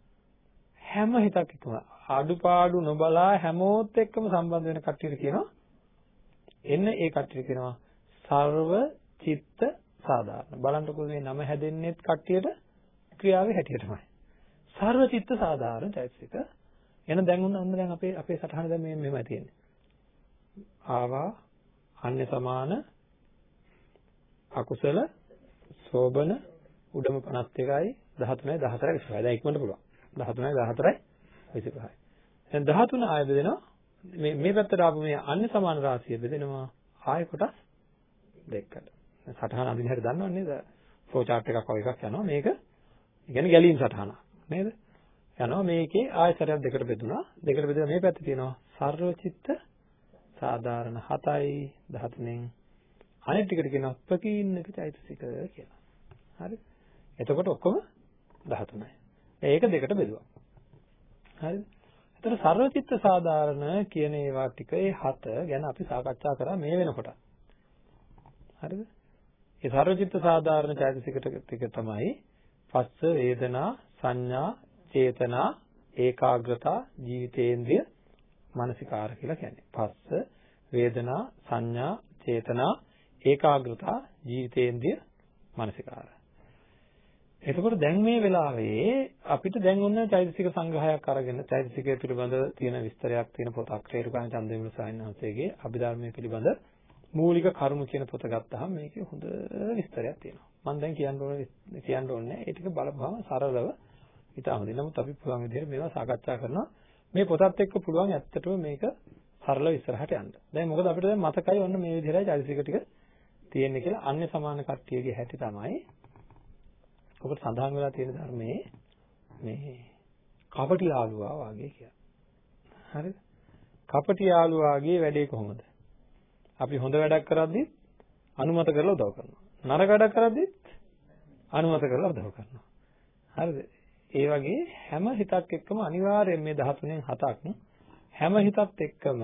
හැම හිතක් එක්කම අඩුපාඩු නොබලා හැමෝත් එක්කම සම්බන්ධ වෙන කට්ටියට කියනවා එන්න ඒ කට්ටියට කියනවා සර්ව චිත්ත සාධාරණ. බලන්නකෝ මේ නම හැදෙන්නේත් කට්ටියට ක්‍රියාවේ හැටියටමයි. සර්ව චිත්ත සාධාරණ චෛතසික. එන දැන් උන්න ඔන්න දැන් අපේ අපේ සටහන දැන් මේ මෙහෙමයි තියෙන්නේ. ආවා අන්‍ය සමාන අකුසල සෝබන උඩම 51යි 13යි 14යි 25යි. දැන් ඉක්මනට පුළුවන්. 13යි 14යි 25යි. දැන් 13 ආය බෙදෙනවා මේ මේ පැත්තට ආපු මේ අන්‍ය සමාන රාශිය බෙදෙනවා ආය කොටස් දෙකකට. සටහන අඳින හැටි දන්නව නේද? ෆ්ලෝ chart එකක් වගේ එකක් යනවා. මේක කියන්නේ ගැලීම් සටහනක් නේද? යනවා මේකේ ආයතරයක් දෙකට බෙදුනා. දෙකට බෙදලා මේ පැත්තේ තියෙනවා සර්වචිත්ත සාධාරණ 7යි 13න් අනිත් ටිකට කියනවා ප්‍රකීන්නක චෛතසික කියලා. හරි? එතකොට ඔක්කොම 13යි. ඒක දෙකට බෙදුවා. හරිද? එතකොට සර්වචිත්ත සාධාරණ කියන ඒවා ටික ඒ හත ගැන අපි සාකච්ඡා කරා මේ වෙනකොට. හරිද? ඒ සර්වචිත්ත සාධාරණ චෛතසික ටික තමයි පස්ස වේදනා සංඥා චේතනා ඒකාග්‍රතා ජීවිතේන්ද්‍රිය මානසිකාර කියලා කියන්නේ. පස්ස වේදනා සංඥා චේතනා ඒකාග්‍රතා ජීවිතේන්ද්‍රිය මානසිකාර. එතකොට දැන් මේ වෙලාවේ අපිට දැන් ඔන්න චෛතසික සංග්‍රහයක් අරගෙන චෛතසිකය පිළිබඳ තියෙන විස්තරයක් තියෙන පොතක් රේරුකාණ චන්දවිමල සාහිණාංශයේ අභිධර්මයේ පිළිබඳ මූලික කරුණු කියන පොත ගත්තාම මේකේ හොඳ විස්තරයක් තියෙනවා. මම දැන් කියන්න ඕනේ කියන්න ඕනේ ඒ ටික බලපුවම සරලව ඉතාම හොඳයි. නමුත් අපි පුළුවන් විදිහට මේවා සාකච්ඡා කරනවා. මේ පොතත් එක්ක පුළුවන් ඇත්තටම මේක සරලව ඉස්සරහට යන්න. දැන් මොකද අපිට දැන් මතකයි ඔන්න මේ විදිහටයි චෛතසික ටික තියෙන්නේ කියලා අන්‍ය සමාන කට්ටියගේ හැටි තමයි ඔකට සඳහන් වෙලා තියෙන ධර්මයේ මේ කපටි යාළුවා වගේ කියලා. හරිද? කපටි යාළුවාගේ වැඩේ කොහොමද? අපි හොඳ වැඩක් කරද්දිත් අනුමත කරලා උදව් කරනවා. නරක වැඩක් කරද්දිත් අනුමත කරලා උදව් කරනවා. හරිද? ඒ වගේ හැම හිතක් එක්කම අනිවාර්යයෙන් මේ 13න් හතක් හැම හිතත් එක්කම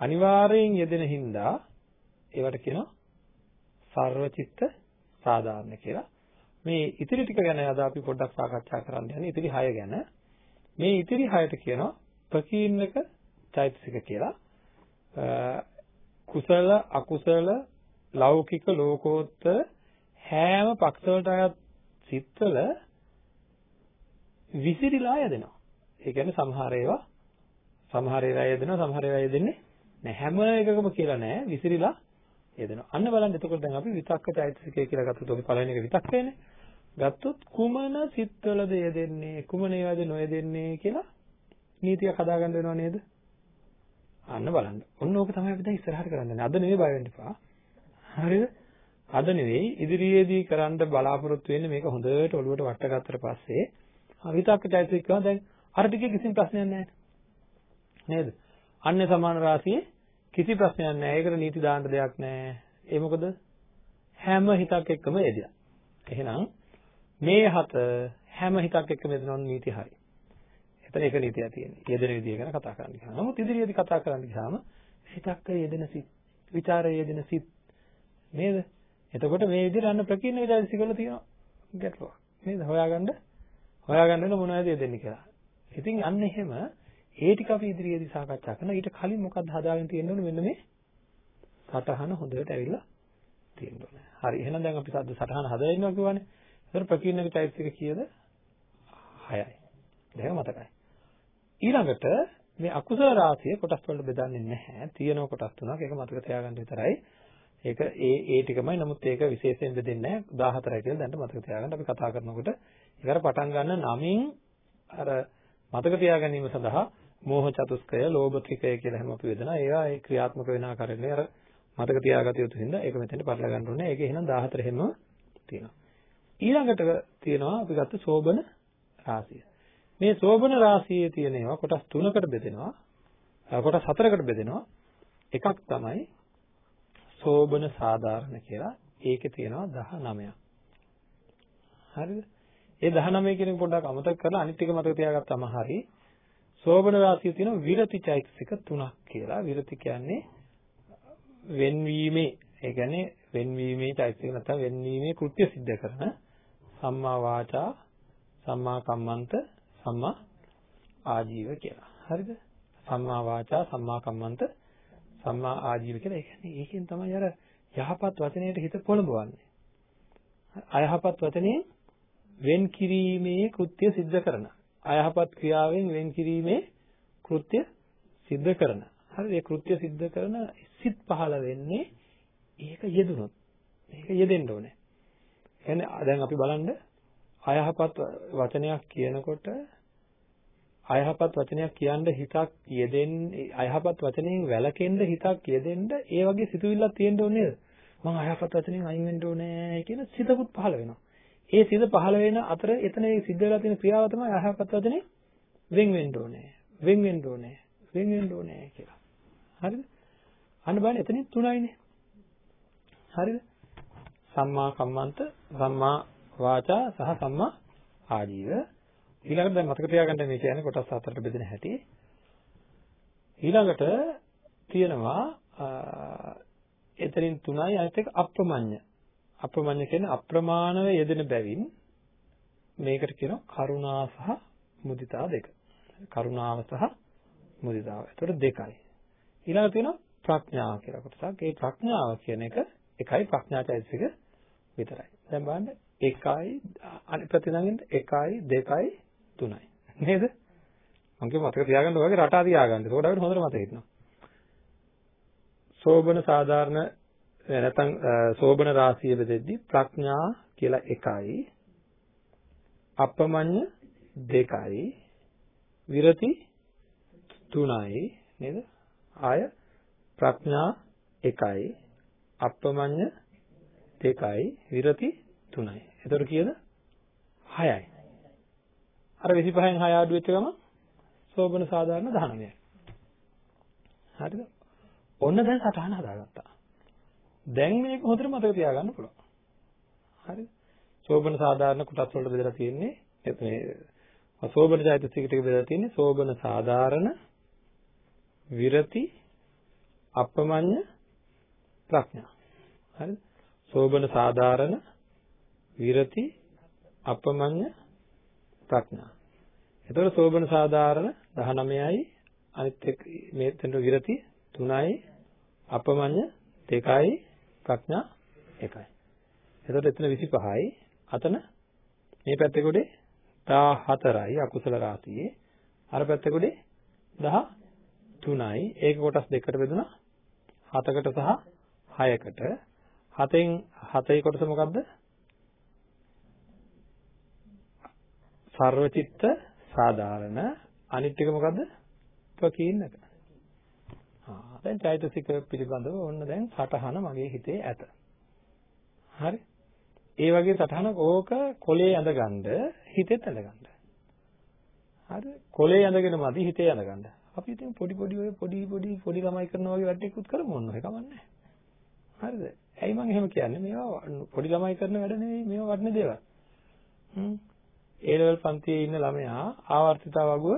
අනිවාර්යෙන් යෙදෙන හින්දා ඒවට කියනවා සර්වචිත්ත සාධාරණ කියලා. මේ ඉතිරි ටික ගැන අද අපි පොඩ්ඩක් සාකච්ඡා කරන්න යන්නේ ඉතිරි 6 ගැන. මේ ඉතිරි 6ට කියනවා ප්‍රකීර්ණක චෛතසික කියලා. කුසල අකුසල ලෞකික ලෝකෝත්තර හැම පක්ෂවලට අයත් සිත්වල විසිරීලා යදෙනවා. ඒ කියන්නේ සමහර ඒවා සමහර ඒවා යදෙනවා සමහර ඒවා යදෙන්නේ නැහැ. හැම එකකම කියලා නැහැ විසිරීලා යදෙනවා. අන්න බලන්න එතකොට දැන් අපි විතක්ක චෛතසිකය කියලා ගත්තොත් ඔබ පළවෙනි එක විතක්කයනේ. ගත්තොත් කුමන සිත්වලද යෙදෙන්නේ කුමන ඒවාද නොයෙදෙන්නේ කියලා නීතියක් හදාගන්න වෙනව නේද? අන්න බලන්න. ඔන්න ඕක තමයි අපි දැන් ඉස්සරහට කරන්නේ. අද නෙවෙයි බය වෙන්න එපා. හරිද? අද නෙවෙයි ඉදිරියේදී කරන්න බලාපොරොත්තු වෙන්නේ මේක හොඳට ඔළුවට වට ගත්තට පස්සේ විතක්ක චෛතසික කරනවා දැන් අර ටිකේ කිසිම ප්‍රශ්නයක් නැහැ. නේද? අන්‍ය සමාන රාශියේ කිසි ප්‍රශ්නයක් නැහැ. ඒකට නීති දාන්න දෙයක් නැහැ. ඒ මොකද? හැම හිතක් එක්කම යෙදියා. එහෙනම් මේ හත හැම හිතක් එක්ක මෙතන නීති හරි. එතන එක නීතියක් තියෙන්නේ. යෙදෙන විදිය ගැන කතා කරන්න ගියාම. නමුත් ඉදිරියේදී කතා කරන්න ගියාම හිතක් යෙදෙන සිත්, ਵਿਚාරය යෙදෙන සිත් නේද? එතකොට මේ විදිහට අන්න ප්‍රකීර්ණ විදර්ශි කරලා තියෙනවා ගැටලුවක්. නේද? හොයාගන්න හොයාගන්න වෙන මොනවද යෙදෙන්නේ කියලා. ඉතින් අන්න එහෙම ඒ ටික අපි ඉදිරියේදී සාකච්ඡා කරනවා. ඊට කලින් මොකක්ද හදාගෙන තියෙන්න ඕනේ මෙන්න මේ සටහන හොඳට ඇවිල්ලා තියෙන්න ඕනේ. හරි. එහෙනම් දැන් අපි සද්ද සටහන හදලා ඉන්නවා කියවනේ. ඒතර ප්‍රකීර්ණක ටයිප්ස් එක කීයද? 6යි. දෙක මතකයි. ඊළඟට මේ අකුසල රාශිය කොටස් වලට බෙදන්නේ නැහැ. තියෙන කොටස් තුනක් ඒක මතක තියාගන්න විතරයි. ඒක ඒ ඒ ටිකමයි නමුත් ඒක විශේෂයෙන් බෙදෙන්නේ නැහැ 14යි කියලා දැන් මතක තියාගන්න අපි කතා කරනකොට ඒකට පටන් ගන්න නමින් අර මතක තියාගැනීම සඳහා මෝහ චතුස්කය, ලෝභ ත්‍රිකය කියලා හැම අපි වෙදනා ඒවා ඒ ක්‍රියාත්මක වෙන ආකාරයෙන් අර මතක තියාගත යුතු හින්දා ඒක මෙතෙන්ට පටල ගන්න ඕනේ. ඒක එහෙනම් 14 හැම තියෙනවා. ඊළඟට තියෙනවා අපි ගත්ත සෝබන රාශිය. මේ සෝබන රාශියේ තියෙන ඒවා කොටස් තුනකට බෙදෙනවා. කොටස් හතරකට බෙදෙනවා. එකක් තමයි සෝබන සාධාරණ කියලා. ඒකේ තියෙනවා 19ක්. හරිද? ඒ 19 කියන එක පොඩ්ඩක් අමතක කරලා අනිත් ටික මතක තියාගත්තාම හරි. සෝබන රාශිය තියෙනවා විරති චෛතසික තුනක් කියලා. විරති කියන්නේ වෙන්වීමේ ඒ කියන්නේ වෙන්වීමේ චෛතසික නැත්නම් වෙන්වීමේ කෘත්‍ය સિદ્ધ කරන සම්මා වාචා සම්මා කම්මන්ත සම්මා ආජීව කියලා. හරිද? සම්මා වාචා සම්මා කම්මන්ත සම්මා ආජීව කියලා. ඒ කියන්නේ ඒකෙන් තමයි අර යහපත් වචනයට හිත පොළඹවන්නේ. අයහපත් වචනේ වෙන් කිරීමේ කෘත්‍ය સિદ્ધ කරන. අයහපත් ක්‍රියාවෙන් වෙන් කිරීමේ කෘත්‍ය සිද්ධ කරන. හරිද? ඒ කෘත්‍ය සිද්ධ කරන සිත් පහළ වෙන්නේ ඒක යෙදුනොත්. ඒක යෙදෙන්න ඕනේ. කියන්නේ දැන් අපි බලන්න අයහපත් වචනයක් කියනකොට අයහපත් වචනයක් කියන්න හිතක් යෙදෙන්න අයහපත් වචනයෙන් වැළකෙන්න හිතක් යෙදෙන්න ඒ වගේ සිතුවිල්ලක් තියෙන්න ඕනේ නේද? මම අයහපත් වචනයෙන් අයින් වෙන්න ඕනේ කියන සිතකුත් පහළ වෙනවා. ඒ සිත පහළ වෙන අතර එතන ඒ සිද්ධ වෙලා තියෙන ක්‍රියාව තමයි අයහපත් වචනේ වෙන් වෙන්න ඕනේ. වෙන් වෙන්න ඕනේ. වෙන් වෙන්න ඕනේ කියලා. හරිද? අන්න බලන්න එතනින් තුනයිනේ. හරිද? සම්මා කම්මන්ත, සම්මා වාචා සහ සම්මා ආජීව ඊළඟට දැන් මතක තියාගන්න මේ කියන්නේ කොටස් හතරට බෙදෙන හැටි. ඊළඟට තියෙනවා එතනින් තුනයි අනිත් එක අප්‍රමඤ්ඤ. අප්‍රමඤ්ඤ කියන්නේ අප්‍රමාණව යෙදෙන බැවින් මේකට කියනවා කරුණා සහ මුදිතා දෙක. කරුණාව සහ මුදිතාව. ඒතකොට දෙකයි. ඊළඟට තියෙනවා ප්‍රඥාව කියලා කොටසක්. ඒ ප්‍රඥාව කියන එක එකයි ප්‍රඥාචෛතසික විතරයි. දැන් බලන්න 1යි අනිත් පැත්තෙන් 1යි 2යි 3යි. නේද? මම කිය මතක තියාගන්න ඔයගේ රටා තියාගන්න. ඒකට අපිට හොඳට මතක හිටිනවා. සෝබන සාධාරණ නැත්නම් සෝබන රාශිය බෙදෙද්දී ප්‍රඥා කියලා එකයි අපමඤ්ඤ දෙකයි විරති තුනයි නේද ආය ප්‍රඥා එකයි අපමඤ්ඤ දෙකයි විරති තුනයි එතකොට කීයද 6යි අර 25න් 6 අඩු වෙච්ච ගමන් සෝබන සාධාරණ 19යි. හරිද? ඔන්න දැන් සටහන හදාගත්තා. දැන් මේක හොඳට මතක තියාගන්න පුළුවන්. හරිද? සෝබන සාධාරණ කොටස් වලට බෙදලා තියෙන්නේ මේ සෝබන චෛතසික ටික බෙදලා තියෙන්නේ සෝබන සාධාරණ විරති අපමඤ්ඤ ප්‍රඥා. හරිද? සෝබන සාධාරණ විරති අපමඤ්ඤ ප්‍රඥා. එතකොට සෝබන සාධාරණ 19යි අනිත් එක මේ තෙන්ට විරති 3යි අපමඤ්ඤ 2යි ප්‍රඥා 1යි. එතකොට එතන 25යි අතන මේ පැත්තේ කොටේ 14යි අකුසල රාශියේ. අර පැත්තේ කොටේ 13යි ඒක කොටස් දෙකකට බෙදුණා. 7කට සහ 6කට 7න් 7යි කොටස මොකද්ද? සර්වචිත්ත සාධාරණ. අනිත් එක මොකද්ද? ප්‍රකීන්නක. ආ දැන් චෛතසික පිළිබඳව ඔන්න දැන් සටහන මගේ හිතේ ඇත. හරි? ඒ වගේ සටහනක් ඕක කොලේ ඇඳගන්න හිතෙත් ඇඳගන්න. හරි? කොලේ ඇඳගෙන මදි හිතේ ඇඳගන්න. අපි ඉතින් පොඩි පොඩි ඔය පොඩි පොඩි පොඩි ළමයි කරනවා වගේ වැඩිකුත් කරමු ඔන්න ඒක කමන්නේ. හරිද? ඇයි මම එහෙම කියන්නේ? මේවා පොඩි ළමයි කරන වැඩ නෙවෙයි මේවා වටින දේවල්. හ්ම් ඒ ලෙවල් පන්තියේ ඉන්න ළමයා ආවර්තිතා වගුව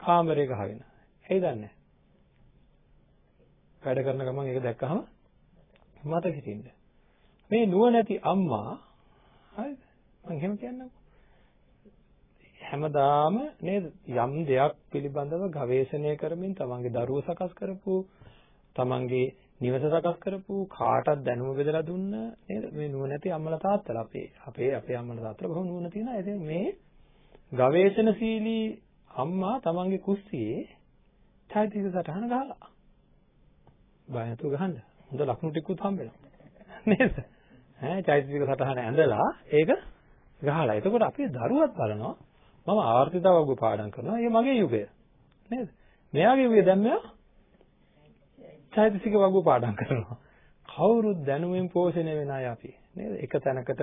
කාමරේ ගහගෙන. ඇයි දන්නේ? වැඩ කරන ගමන් ඒක දැක්කහම මතක හිටින්න. මේ නුවණැති අම්මා හරිද? මම එහෙම කියන්නම්කෝ. හැමදාම නේද යම් දෙයක් පිළිබඳව ගවේෂණය කරමින් තමන්ගේ දරුවෝ සකස් කරපු තමන්ගේ නිවස සකස් කරපු කාටත් දැනුම බෙදලා දුන්න නේද මේ නුවණැති අම්මලා තාත්තලා අපේ අපේ අපේ අම්මලා තාත්තලා බොහොම නුවණ තියෙනවා ඉතින් මේ ගවේෂණශීලී අම්මා තමන්ගේ කුස්සියේ චෛතසික සටහන ගහලා. බය නැතුව ගහන්න. හොඳ ලකුණු ටිකුත් හම්බෙනවා. නේද? ඈ චෛතසික සටහන ඇඳලා ඒක ගහලා. එතකොට අපි දරුවත් බලනවා මම ආර්ථික වගු පාඩම් කරනවා. ඒ මගේ යුගය. නේද? මෙයාගේ යුගය දැන් මෙයා චෛතසික වගු පාඩම් කරනවා. කවුරුත් දැනුමින් පෝෂණය වෙන අය අපි. නේද? එක තැනකට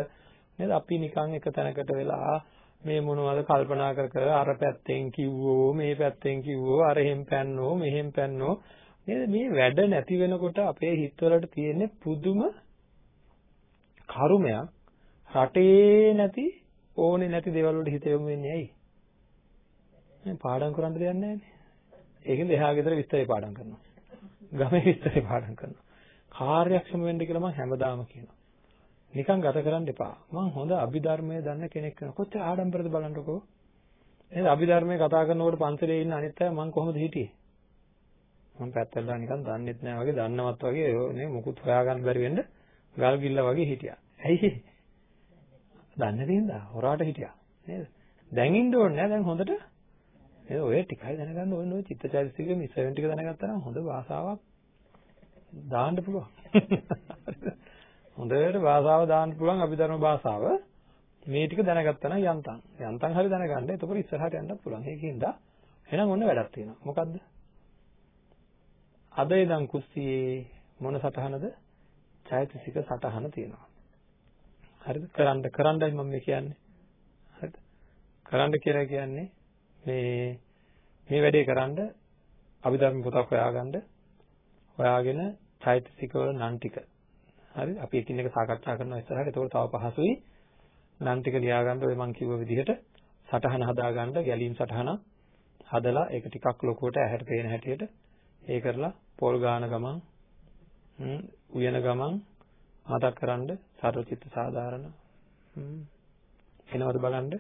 නේද? අපි නිකන් එක තැනකට වෙලා මේ මොනවද කල්පනා කර කර අර පැත්තෙන් කිව්වෝ මේ පැත්තෙන් කිව්වෝ අර එහෙම් පැන්නෝ මෙහෙම් පැන්නෝ නේද මේ වැඩ නැති වෙනකොට අපේ හිතවලට තියෙන්නේ පුදුම කරුමයක් රටේ නැති ඕනේ නැති දේවල් වලට හිත යොමු වෙන්නේ ඇයි මේ පාඩම් කරන්න දෙයක් නැහැ නේ ඒකෙන්ද එහා ගෙදර විස්තරේ පාඩම් කරනවා ගමේ විස්තරේ පාඩම් කරනවා කාර්යක්ෂම වෙන්න කියලා මම හැමදාම කියනවා නිකන් ගත කරන්න එපා. මං හොඳ අභිධර්මයේ දන්න කෙනෙක් වෙන. කොච්චර ආඩම්බරද බලන්නකෝ. එහෙනම් අභිධර්මයේ කතා කරනකොට පන්සලේ ඉන්න අනිත් අය මං කොහොමද හිටියේ? මං පැත්තට නිකන් දන්නෙත් නෑ වගේ දන්නවත් වගේ නේ මොකුත් හොයාගන්න බැරි වෙන්න ගල් ගිල්ල වගේ හිටියා. ඇයි? දන්නේ නැතිඳා හොරාට හිටියා. නේද? දැන් ඉන්න ඕනේ නෑ දැන් හොඳට නේද ඔය ටිකයි දැනගන්න ඕනේ ඔය චිත්තචෛතසික මිසෙන් ටික දැනගත්තා නම් හොඳ භාෂාවක් දාන්න පුළුවන්. [LAUGHS] හොඳට භාෂාව දාන්න පුළුවන් අභිධර්ම භාෂාව මේ ටික දැනගත්තා නම් යන්තම් යන්තම් හරි දැනගන්න එතකොට ඉස්සරහට යන්නත් පුළුවන් ඒකින්ද එහෙනම් ඔන්න වැඩක් තියෙනවා මොකද්ද අද ඉඳන් කුස්සියේ මොන සටහනද ඡායතිසික සටහන තියෙනවා. හරිද? කරන්න කරන්නයි මම මේ කියන්නේ. හරිද? කරන්න කියලා කියන්නේ මේ මේ වැඩේ කරන්න අභිධර්ම පොතක් හොයාගන්න හොයාගෙන ඡායතිසික වල නම් ටික. හරි? අපි එකින් එක සාකච්ඡා කරනවා ඉස්සරහට. ඒතකොට තව පහසුයි. නම් ටික ලියාගන්න ඔය මං කිව්ව විදිහට සටහන හදාගන්න ගැලීම් සටහන හදලා ඒක ටිකක් ලොකුවට ඇහැට පේන හැටියට ඒ කරලා පොල් ගාන ගමන් උයන ගමන් මතක් කරන්ඩ සරලචිත්ත සාධාරණ. එනවද බලන්න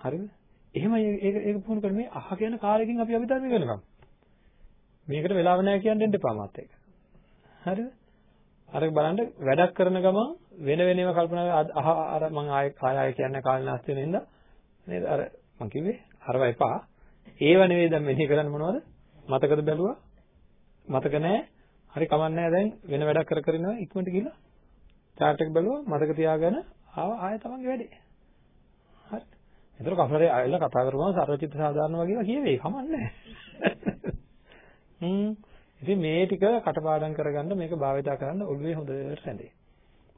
හරිද? එහෙම ඒක ඒක පුහුණු කරන්නේ අහ කියන කාලෙකින් අපි අභිධර්ම ඉගෙනගමු මේකට වෙලාව නැහැ කියන්න දෙන්න එපා මාත් එක්ක. හරිද? අර බලන්න වැඩක් කරන ගමන් වෙන වෙනම කල්පනා අහ අර මම ආයෙ කාය ආයෙ කියන්නේ කාලේ නැස්ති වෙන හින්දා නේද? අර මම කිව්වේ අරව එපා. ඒව නෙවෙයි දැන් මෙහෙ කරන්නේ මොනවද? මතකද බැලුවා? මතක නැහැ. හරි කමන්නේ දැන් වෙන වැඩක් කර කර ඉන්නවා ඉක්මනට ගිහලා chart එක බැලුවා මතක තියාගෙන ආව ආයෙ තමන්ගේ වැඩේ. හරි. ඒතර කපලේ ආයෙලා කතා කරුවම සර්වචිත්ත සාධාරණ වගේ කියවේ. කමන්නේ [LAUGHS] හ්ම්. ඉතින් මේ ටික කටපාඩම් කරගන්න මේක භාවිතා කරන්න ඔළුවේ හොඳට රැඳේ.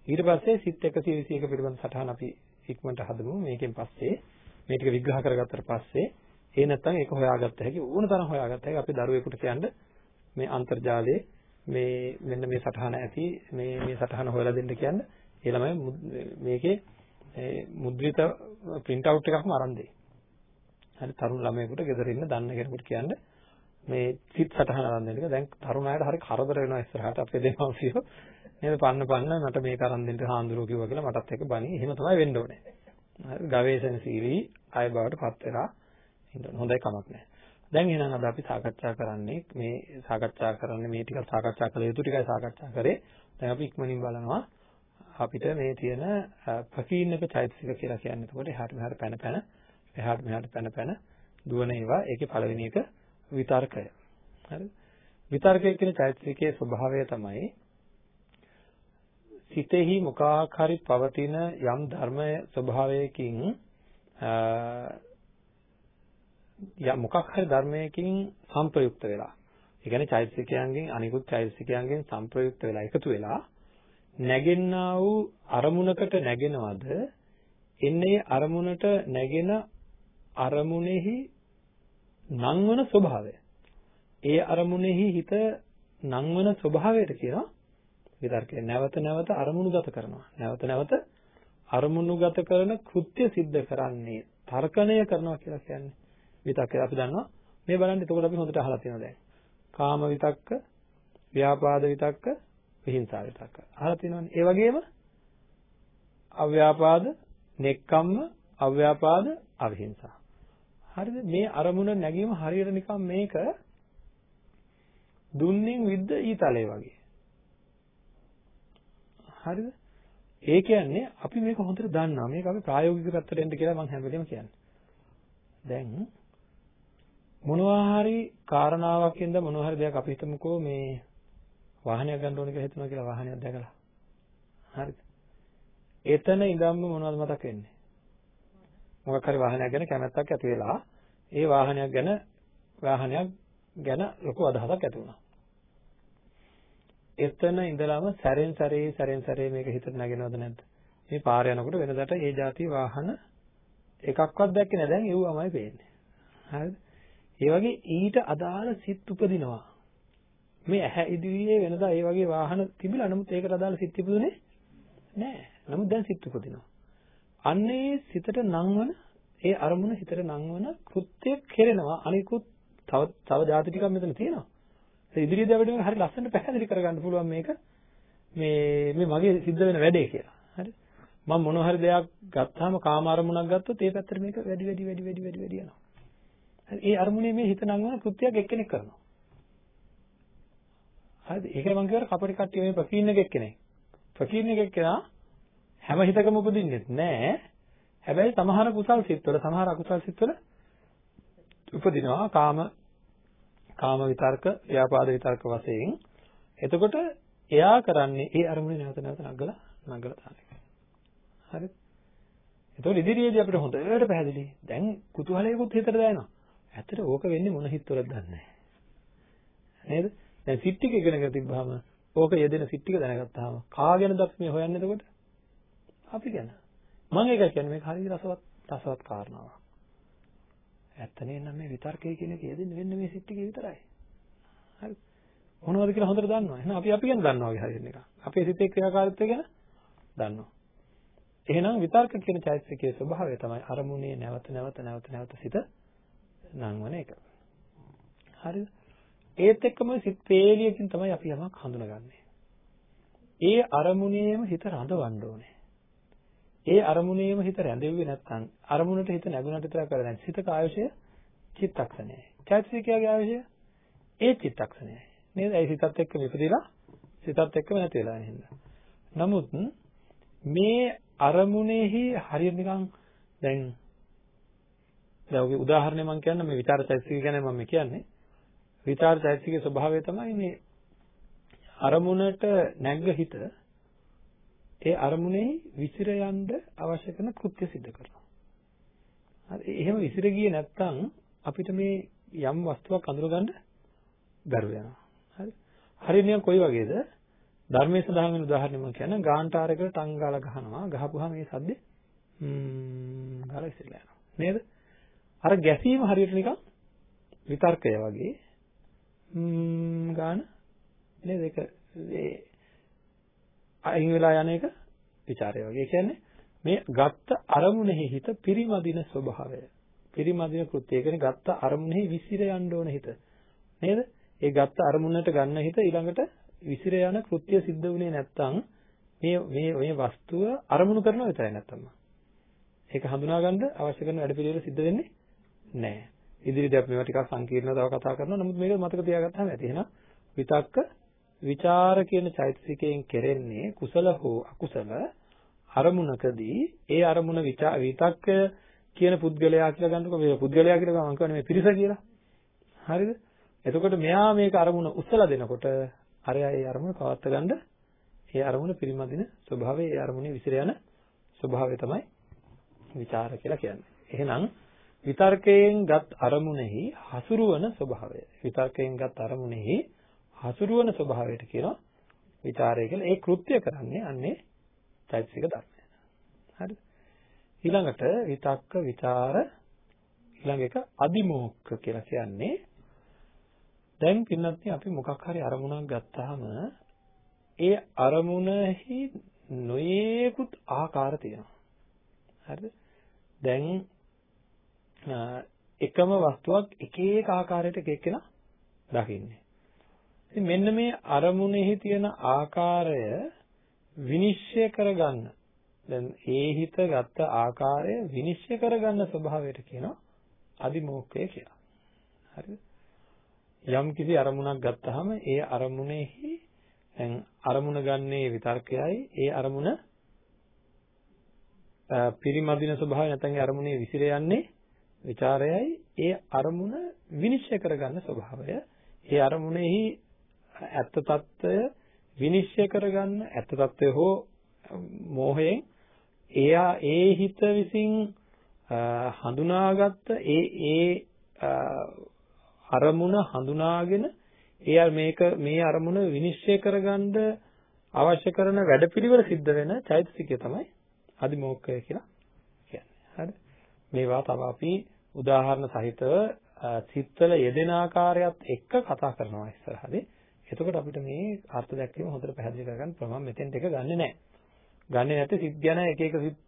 ඊට පස්සේ සිත් 121 පිළිබඳ සටහන අපි ඉක්මනට හදමු. මේකෙන් පස්සේ මේ ටික විග්‍රහ කරගත්තට පස්සේ ඒ නැත්තම් ඒක හොයාගත්ත හැකි ඕන තරම් හොයාගත්ත හැකි අපි දරුවෙකුට කියන්න මේ අන්තර්ජාලයේ මේ මෙන්න මේ සටහන ඇති මේ මේ සටහන හොයලා දෙන්න කියන්න ඒ ළමයි මේකේ මුද්‍රිත print out එකක්ම අරන් දෙයි. හරි තරුණ ළමයෙකුට ගෙදර ඉන්න දන්න කෙනෙකුට කියන්න මේ සිත් සටහන අරන් දෙන්න එක දැන් තරුණයාට හරි කරදර වෙනවා ඉස්සරහට අපේ දෙමව්පියෝ නේද? පන්න පන්න මට මේක අරන් දෙන්න හාඳුරෝ කිව්වා කියලා මටත් එක බණි එහෙම තමයි වෙන්න ඕනේ. හරි ගවේෂණශීලී අය බවට පත් වෙලා ඉන්න හොඳයි කමක් නැහැ. දැන් එහෙනම් අද අපි සාකච්ඡා කරන්නේ මේ සාකච්ඡා කරන්නේ මේ ටික සාකච්ඡා කළ යුතු ටිකයි සාකච්ඡා කරේ දැන් අපි ඉක්මනින් බලනවා අපිට මේ තියෙන ප්‍රකීර්ණක චෛතසික කියලා කියන්නේ එතකොට එහාට මෙහාට පැන පැන එහාට මෙහාට පැන පැන දුවන ඒවා ඒකේ පළවෙනි එක විතර්කය. හරිද? විතර්කය කියන චෛතසිකයේ ස්වභාවය තමයි සිතෙහි මොකක් හරි පවතින යම් ධර්මයේ ස්වභාවයකින් ය මොකක් හරි ධර්මයකින් සංප්‍රයුක්ත වෙලා. ඒ කියන්නේ චෛතසිකයන්ගෙන් අනිකුත් චෛතසිකයන්ගෙන් සංප්‍රයුක්ත වෙලා එකතු වෙලා නැගෙන්නා වූ අරමුණකට නැගෙනවද? එන්නේ අරමුණට නැගෙන අරමුණෙහි නංවන ස්වභාවය. ඒ අරමුණෙහි හිත නංවන ස්වභාවයට කියනවා විතර්කය. නැවත නැවත අරමුණුගත කරනවා. නැවත නැවත අරමුණුගත කරන කෘත්‍ය සිද්ධ කරන්නේ තර්කණය කරනවා කියලා කියන්නේ. විතක්කය අපි දන්නවා. මේ බලන්න එතකොට අපි හොඳට අහලා තියෙනවා දැන්. කාම විතක්ක, ව්‍යාපාද විතක්ක, විහිංසා විතක්ක. අහලා තියෙනවනේ. ඒ වගේම අව්‍යාපාද, නෙක්කම්ම, අව්‍යාපාද, අවිහිංසා. හරිද? මේ අරමුණ නැගීම හරියට නිකන් මේක දුන්නින් විද්ද ඊතලේ වගේ. හරිද? ඒ කියන්නේ අපි මේක හොඳට දන්නවා. මේක අපි ප්‍රායෝගික පැත්තට එන්න කියලා මම හැම වෙලේම කියන්නේ. දැන් මොනවා හරි කාරණාවක් ඉඳ මොනවා හරි දෙයක් අපි හිතමුකෝ මේ වාහනයක් ගන්න ඕන කියලා හිතනවා කියලා වාහනයක් දැකලා. හරිද? එතන ඉඳන්ම මොනවද මතක් වෙන්නේ? මොකක් හරි වාහනයක් ගැන කැමැත්තක් ඇති වෙලා ඒ වාහනයක් ගැන වාහනයක් ගැන ලොකු අදහසක් ඇති වුණා. එතන ඉඳලාම සැරෙන් සැරේ සැරෙන් සැරේ මේක හිතට නැගෙනවද නැද්ද? මේ පාර යනකොට වෙනදට ඒ જાති වාහන එකක්වත් දැක්කේ නැහැ. දැන් ඒවමයි පේන්නේ. හරිද? ඒ වගේ ඊට අදාළ සිත් උපදිනවා. මේ ඇහැ ඉදිරියේ වෙනදා ඒ වගේ වාහන තිබිලා නමුත් ඒකට අදාළ සිත් තිබුණේ නැහැ. නමුත් දැන් සිත් උපදිනවා. අන්නේ සිතට නංවන ඒ අරමුණ හිතට නංවන කෘත්‍ය කෙරෙනවා. අනිකුත් තව තව જાති ටිකක් මෙතන තියෙනවා. ඒ ඉදිරිය දවඩේ හරි ලස්සනට පැහැදිලි කරගන්න පුළුවන් මේක මේ මේ මගේ සිද්ධ වෙන වැඩේ කියලා. හරි. මම මොන හරි දෙයක් ගත්තාම කාම අරමුණක් ගත්තොත් ඒ පැත්තට මේක වැඩි වැඩි වැඩි වැඩි වැඩි වැඩි යනවා. ඒ අරමුණේ මේ හිත නංවන කෘත්‍යයක් එක්කෙනෙක් කරනවා. හරිද? ඒකනේ මම කියවර කපටි කට්ටිය මේ ප්‍රකීර්ණ එක එක්කෙනෙක්. ප්‍රකීර්ණ එක එක්කෙනා හැම හිතකම උපදින්නේ නැහැ. හැබැයි සමහර කුසල් සිත්වල සමහර අකුසල් සිත්වල උපදිනවා කාම කාම විතර්ක, ව්‍යාපාද විතර්ක වශයෙන්. එතකොට එයා කරන්නේ ඒ අරමුණේ නැවත නැවත නගලා නගලා තාන එක. හරිද? එතකොට ඉදිරියේදී අපිට හොඳට පැහැදිලි. දැන් කුතුහලයකුත් හිතට දැනෙනවා. ඇත්තට ඕක වෙන්නේ මොන හිතවලද දන්නේ නැහැ. නේද? දැන් සිත් ටික ඉගෙනගෙන තිබ්බහම ඕක යෙදෙන සිත් ටික දැනගත්තාම කාගෙනද අපි මේ හොයන්නේ එතකොට? අපි ගැන. මම ඒක කියන්නේ මේක හරිය රසවත් රසවත් කාරණාවක්. ඇත්තනේ නම් මේ විතර්කය කියන එක යෙදෙන්නේ වෙන්නේ මේ සිත් ටිකේ විතරයි. හරි. මොනවද කියලා හොඳට දන්නවා. එහෙනම් අපි අපි ගැන දන්නවා වගේ හරියට නිකන්. අපේ සිතේ ක්‍රියාකාරීත්වය ගැන දන්නවා. එහෙනම් විතර්ක කියන චෛතසිකයේ ස්වභාවය තමයි අරමුණේ නැවත නැවත නැවත නැවත සිත නංවන එක. හරිද? ඒත් එක්කම සිත් පේලියකින් තමයි අපි යමක් හඳුනගන්නේ. ඒ අරමුණේම හිත රඳවන්න ඕනේ. ඒ අරමුණේම හිත රැඳෙන්නේ නැත්නම් අරමුණට හිත නැගුණට විතර කරන්නේ සිතක ආයුෂය චිත්තක්ෂණයයි. චෛතසිකයේ ආයුෂය ඒ චිත්තක්ෂණයයි. නේද? ඒ සිතත් එක්ක විපදිලා සිතත් එක්කම නැති වෙලා නේද? නමුත් මේ අරමුණෙහි හරියට නිකන් දැන් දැන් ඔගේ උදාහරණය මම කියන්න මේ විචාර චෛතසිකය ගැන මම කියන්නේ. විචාර චෛතසිකයේ ස්වභාවය තමයි මේ අරමුණට නැග්ග හිත ඒ අරමුණේ විසිර යන්න අවශ්‍ය කරන කෘත්‍ය සිද්ධ කරනවා. හරි එහෙම විසිර ගියේ නැත්නම් අපිට මේ යම් වස්තුවක් අඳුරගන්න බැරුව යනවා. හරි. හරිනියම් කොයි වගේද? ධර්මයේ සඳහන් වෙන උදාහරණය මම කියන්න ගාන්ටාරයකට ටංගාලා ගහනවා ගහපුවාම මේ සද්දේ හ්ම් ගාලා ඉස්සෙල්ලා යනවා. නේද? අර ගැසීම හරියට නිකන් විතර්කය වගේ ම්ම් ගාන නේද ඒක ඒ අයින් වෙලා යන එක ਵਿਚාරය වගේ. ඒ කියන්නේ මේ ගත්ත අරමුණෙහි හිත පිරිමදින ස්වභාවය. පිරිමදින කෘත්‍යය කියන්නේ ගත්ත අරමුණෙහි විසිර යන්න ඕන හිත. නේද? ඒ ගත්ත අරමුණට ගන්න හිත ඊළඟට විසිර යන කෘත්‍ය සිද්ධ වුණේ නැත්නම් මේ මේ මේ වස්තුව අරමුණු කරනවා විතරයි නැත්තම්. ඒක හඳුනා ගන්න අවශ්‍ය කරන වැඩ පිළිවෙල සිද්ධ වෙන්නේ නැහැ. ඉදිරියදී අපි මේවා ටිකක් සංකීර්ණව තව කතා කරනවා. නමුත් මේක මතක තියාගත්තාම ඇති. එහෙනම් විතක්ක, ਵਿਚාර කියන චෛතසිකයෙන් කෙරෙන්නේ කුසල හෝ අකුසල අරමුණකදී ඒ අරමුණ විතක්ක කියන පුද්ගලයා කියලා ගන්නකො මේ පුද්ගලයා කියලා මම කියන්නේ මේ පිරිස කියලා. හරිද? එතකොට මෙයා මේක අරමුණ උස්සලා දෙනකොට අරයා ඒ අරමුණ පවත් ගන්න ඒ අරමුණ පිරිමදින ස්වභාවය ඒ අරමුණේ විසිර යන ස්වභාවය තමයි විචාර කියලා කියන්නේ. එහෙනම් විතර්කයෙන් ගත් අරමුණෙහි හසුරුවන ස්වභාවය. විතර්කයෙන් ගත් අරමුණෙහි හසුරුවන ස්වභාවයට කියනවා විචාරය කියලා. ඒ කෘත්‍ය කරන්නේ අන්නේ චෛතසික ධර්මය. හරිද? ඊළඟට විතක්ක විචාර ඊළඟ එක අදිමෝක්ඛ කියලා කියන්නේ දැන් පින්නත් අපි මොකක් හරි අරමුණක් ගත්තාම ඒ අරමුණෙහි නොයේකුත් ආකාර තියෙනවා. හරිද? දැන් එකම වස්තුවක් එක එක ආකාරයට එක එක්කෙනා දකින්නේ. ඉතින් මෙන්න මේ අරමුණෙහි තියෙන ආකාරය විනිශ්චය කරගන්න. දැන් ඒ හිත ගත්ත ආකාරය විනිශ්චය කරගන්න ස්වභාවයට කියනවා අදිමෝක්ඛය කියලා. හරිද? යම් කිසි අරමුණක් ගත්තාම ඒ අරමුණෙහි දැන් අරමුණ ගන්නේ විතර්කයයි ඒ අරමුණ පිරිමදින ස්වභාවය නැත්නම් අරමුණේ විසිර යන්නේ ਵਿਚාරයයි ඒ අරමුණ විනිශ්චය කරගන්න ස්වභාවය. ඒ අරමුණෙහි ඇත්ත తত্ত্বය විනිශ්චය කරගන්න ඇත්ත తত্ত্বය හෝ මෝහයෙන් එයා ඒ හිත විසින් හඳුනාගත්ත ඒ ඒ අරමුණ හඳුනාගෙන එයා මේක මේ අරමුණ විනිශ්චය කරගන්න අවශ්‍ය කරන වැඩපිළිවෙල සිද්ධ වෙන චෛතසිකය තමයි අදිමෝක්කය කියලා කියන්නේ. හරි. මේවා තව අපි උදාහරණ සහිතව සිත්වල යෙදෙන ආකාරයත් එක්ක කතා කරනවා ඉස්සරහදී. එතකොට අපිට මේ අර්ථ දැක්වීම හොඳට පැහැදිලි කරගන්න ප්‍රමාණ මෙතෙන්ට එක ගන්නෙ නැහැ. ගන්නෙ නැත්te සිත් ගැන එක එක සිත්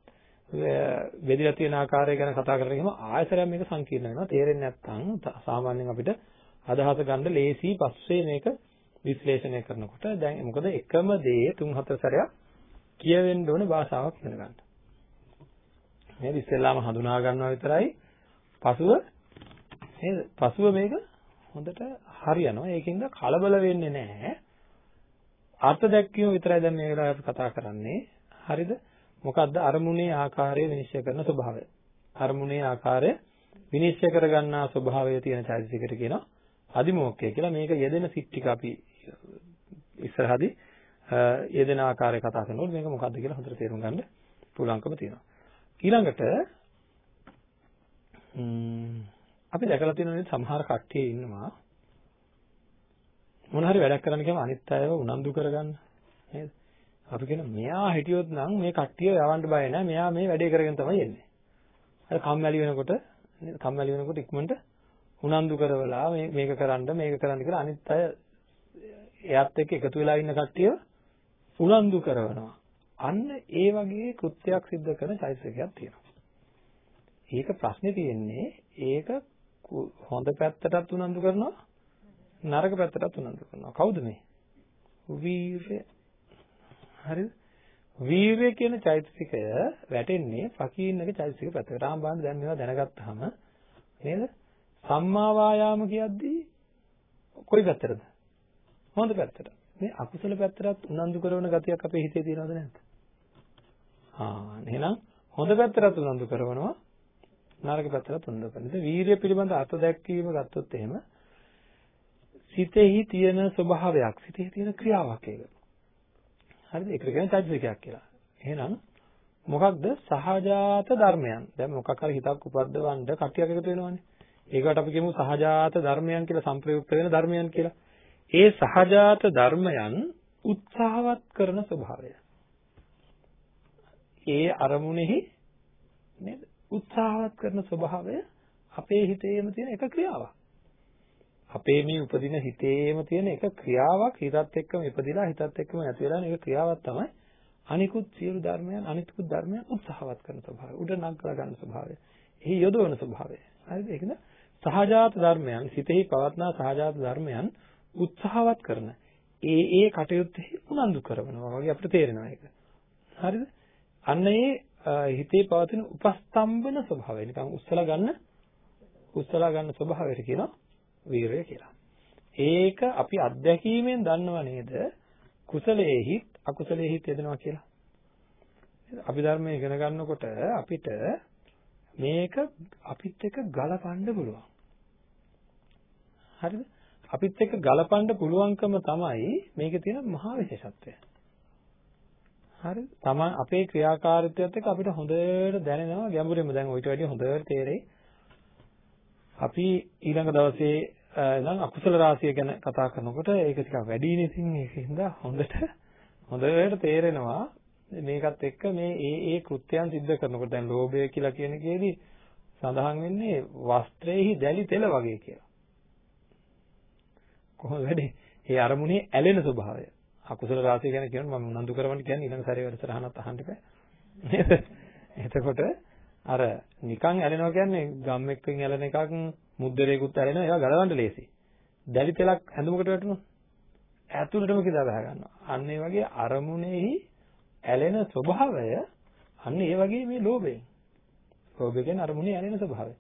බෙදලා තියෙන ආකාරය ගැන කතා කරලා ගියම ආයතරයක් මේක සංකීර්ණ වෙනවා. තේරෙන්නේ නැත්නම් සාමාන්‍යයෙන් අපිට අදහස ගන්න ලේසි පස්සේ මේක විශ්ලේෂණය කරනකොට දැන් මොකද එකම දේ තුන් හතර සැරයක් කියවෙන්න ඕනේ භාෂාවක් ඉගෙන ගන්න. නේද? ඉස්සෙල්ලාම හඳුනා ගන්නවා විතරයි. පසුව නේද? පසුව මේක හොඳට හරියනවා. ඒකින්ද කලබල වෙන්නේ නැහැ. අර්ථ දැක්වීම විතරයි දැන් මේ වෙලාවේ අපි කතා කරන්නේ. හරිද? මොකද්ද අරමුණේ ආකාරය විනිශ්චය කරන ස්වභාවය. අරමුණේ ආකාරය විනිශ්චය කරගන්නා ස්වභාවය තියෙන චෛතසිකයට කියනවා අදිමෝක්ඛය කියලා. මේක යෙදෙන සිත් ටික අපි ඉස්සරහදී යෙදෙන ආකාරය කතා කරනකොට මේක මොකද්ද කියලා හොඳට තේරුම් ගන්න පුළුවන්කම තියෙනවා. ඊළඟට අපි දැකලා තියෙනවා සමහර කට්ටිය ඉන්නවා මොන හරි වැඩක් කරන්න ගියාම අනිත් අයව උනන්දු කරගන්න නේද? අපි කියන මෙයා හිටියොත් නම් මේ කට්ටිය යවන්න බය නැහැ. මෙයා මේ වැඩේ කරගෙන තමයි එන්නේ. අර කම්මැලි වෙනකොට නේද? කම්මැලි වෙනකොට ඉක්මනට උනන්දු කරවලා මේ මේක කරන්න මේක කරන්න කියලා අනිත් අය එයාත් එක්ක එකතු වෙලා ඉන්න කට්ටිය උනන්දු කරනවා. අන්න ඒ වගේ කෘත්‍යයක් සිද්ධ කරන චෛතසිකයක් තියෙනවා. ඒක ප්‍රශ්නේ තියෙන්නේ ඒක හොඳ පැත්තටත් උනන්දු කරනවා නරක පැත්තටත් උනන්දු කරනවා. කවුද මේ? වීරය. හරිද? වීරය කියන චෛතසිකය වැටෙන්නේ ෆකීන්නගේ චෛතසික පැත්තට. රාම්බාන් දැන් මේවා දැනගත්තාම නේද? සම්මා වායාම කියද්දී කොයි පැත්තටද? හොඳ පැත්තට. මේ අකුසල පැත්තට උනන්දු කරන ගතියක් අපේ හිතේ තියෙනවද නැද්ද? ආ එහෙනම් හොඳ පැත්තට උනන්දු කරනවා නරක පැත්තට උනන්දු කරනවා. වීරිය පිළිබඳ අර්ථ දැක්වීම ගත්තොත් එහෙම සිතෙහි තියෙන ස්වභාවයක්, සිතෙහි තියෙන ක්‍රියාවක් ඒක. හරිද? ඒකට කියන්නේ චෛතසිකයක් කියලා. එහෙනම් මොකක්ද සහජාත ධර්මයන්. දැන් මොකක් හරි හිතක් උපද්දවන්න කටියක් එකතු වෙනවනේ. ඒකට අපි කියමු සහජාත ධර්මයන් කියලා සංප්‍රයුක්ත වෙන ධර්මයන් කියලා. ඒ සහජාත ධර්මයන් උත්සාහවත් කරන ස්වභාවය. ඒ අරමුණෙහි නේද? උත්සාහවත් කරන ස්වභාවය අපේ හිතේම තියෙන එක ක්‍රියාවක්. අපේ මේ උපදින හිතේම තියෙන එක ක්‍රියාවක් හිතත් එක්කම ඉපදිලා හිතත් එක්කම නැති වෙලා එක ක්‍රියාවක් තමයි අනිකුත් සියලු ධර්මයන් අනිකුත් ධර්මයන් උත්සාහවත් කරන ස්වභාවය. උඩ නගලා ගන්න ස්වභාවය. එහි යොදවන ස්වභාවය. හරිද? ඒකද සහජාත ධර්මයන් සිතෙහි පවත්නා සහජාත ධර්මයන් උත්සාහවත් කරන ඒ ඒ කටයුත්තේ උනන්දු කරනවා වගේ අපිට තේරෙනවා ඒක. හරිද? අන්න ඒ හිතේ පවතින උපස්තම්භන ස්වභාවය නිකන් උස්සලා ගන්න උස්සලා ගන්න ස්වභාවයට කියනවා වීරය කියලා. ඒක අපි අත්දැකීමෙන් දන්නව නේද? කුසලයේහිත් අකුසලයේහිත් යෙදෙනවා කියලා. අපි ධර්මයේ ඉගෙන ගන්නකොට අපිට මේක අපිත් එක්ක ගලපන්න පුළුවන්. හරිද? අපිත් එක්ක ගලපන්න පුළුවන්කම තමයි මේකේ තියෙන මහා විශේෂත්වය. හරිද? තමයි අපේ ක්‍රියාකාරීත්වයත් එක්ක අපිට හොඳට දැනෙනවා ගැඹුරින්ම දැන් ඔයිට වැඩිය හොඳට තේරෙයි. අපි ඊළඟ දවසේ ඉඳන් අකුසල රාශිය ගැන කතා කරනකොට ඒක ටිකක් වැඩිනේ ඉතින් ඒකින්ද හොඳට හොඳට තේරෙනවා මේකත් එක්ක මේ ඒ ඒ කෘත්‍යයන් සිද්ධ කරනකොට දැන් ලෝභය කියලා කියන එකේදී සඳහන් වෙන්නේ වස්ත්‍රයේහි දැලි තෙල වගේ කියලා. කොහොමද වැඩි? ඒ අරමුණේ ඇලෙන ස්වභාවය. අකුසල රාශිය ගැන කියනවා මම උනන්දු කරවන්න කියන්නේ ඊළඟ සැරේ වැඩසටහනත් අහන්න එපා. නේද? එතකොට අර නිකන් ඇලෙනවා කියන්නේ ගම් එක්කෙන් ඇලෙන එකක් මුද්දරේකුත් ඇලෙනවා ඒවා ගලවන්න ලේසි. දැලි තෙලක් හැඳුමකට වැටුණොත් ඇතුළටම කිදා බහ ගන්නවා. අන්න ඒ වගේ අරමුණෙහි ඇලෙන ස්වභාවය අන්න ඒ වගේ මේ ලෝභයෙන්. ලෝභය කියන්නේ අරමුණේ ඇලෙන ස්වභාවය.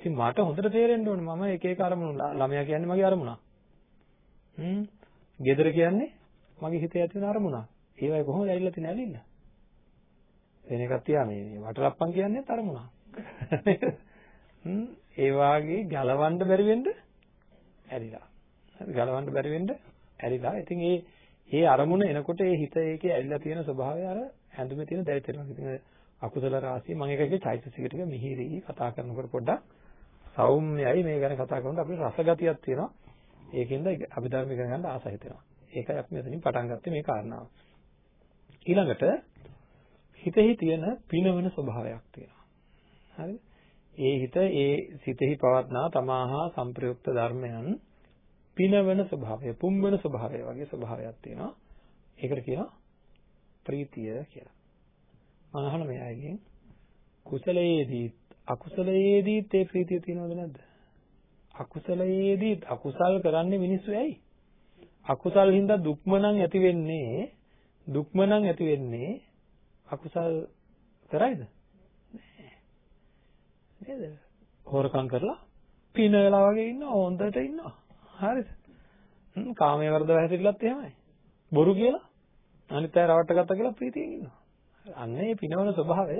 ඉතින් මට හොඳට තේරෙන්න ඕනේ මම එක එක අරමුණු ළමයා කියන්නේ මගේ අරමුණක්. හ්ම්. ගෙදර කියන්නේ මගේ හිතේ ඇති වෙන අරමුණක්. ඒවයි කොහොමද ඇවිල්ලා තියෙන ඇලින්න? වෙන එකක් තියා මේ වටලප්පන් කියන්නේ අරමුණක්. හ්ම්. ඒ වාගේ ගලවන්න බැරි වෙන්න ඇරිලා. හරි ගලවන්න බැරි වෙන්න ඇරිලා. ඉතින් ඒ ඒ අරමුණ එනකොට ඒ හිත ඒකේ ඇරිලා තියෙන ස්වභාවය අර හැඳුමේ තියෙන දැරිතනවා. ඉතින් අකුසල රාශිය මම එකකේ චෛතසික ටික මිහිරි කතා කරනකොට පොඩ්ඩක් සෞම්‍යයි මේ ගැන කතා කරනකොට අපිට රසගතියක් තියෙනවා. ඒකෙන්ද අභිධර්ම ඉගෙන ගන්න ආස හිතෙනවා. ඒකයි අපි මෙතනින් පටන් ගත්තේ මේ කාරණාව. ඊළඟට හිතෙහි තියෙන පිනවන ස්වභාවයක් තියෙනවා. හරිද? ඒ හිත ඒ සිතෙහි පවත්නා තමාහා සංප්‍රයුක්ත ධර්මයන් පිනවන ස්වභාවය, පුම්බන ස්වභාවය වගේ ස්වභාවයක් තියෙනවා. ඒකට කියනවා ප්‍රීතිය කියලා. මම අහන මෙයාගෙන් කුසලයේදී අකුසලයේදීත් ඒ ප්‍රීතිය තියෙනවද නැද්ද? අකුසලයේදීත් අකුසල් කරන්නේ මිනිස්සු ඇයි? අකුසල් හින්දා දුක්මනන් ඇති වෙන්නේ දුක්මනන් ඇති වෙන්නේ අකුසල් කරයිද? නේද? හොරකම් කරලා පින වෙලා වගේ ඉන්නවා හොඳට ඉන්නවා. හරිද? කාමයේ වර්ධව හැසිරෙලත් එහෙමයි. බොරු කියලා අනිත් අය රවට්ට ගත්තා කියලා ප්‍රීතියෙන් ඉන්නවා. අන්න ඒ පිනවන ස්වභාවය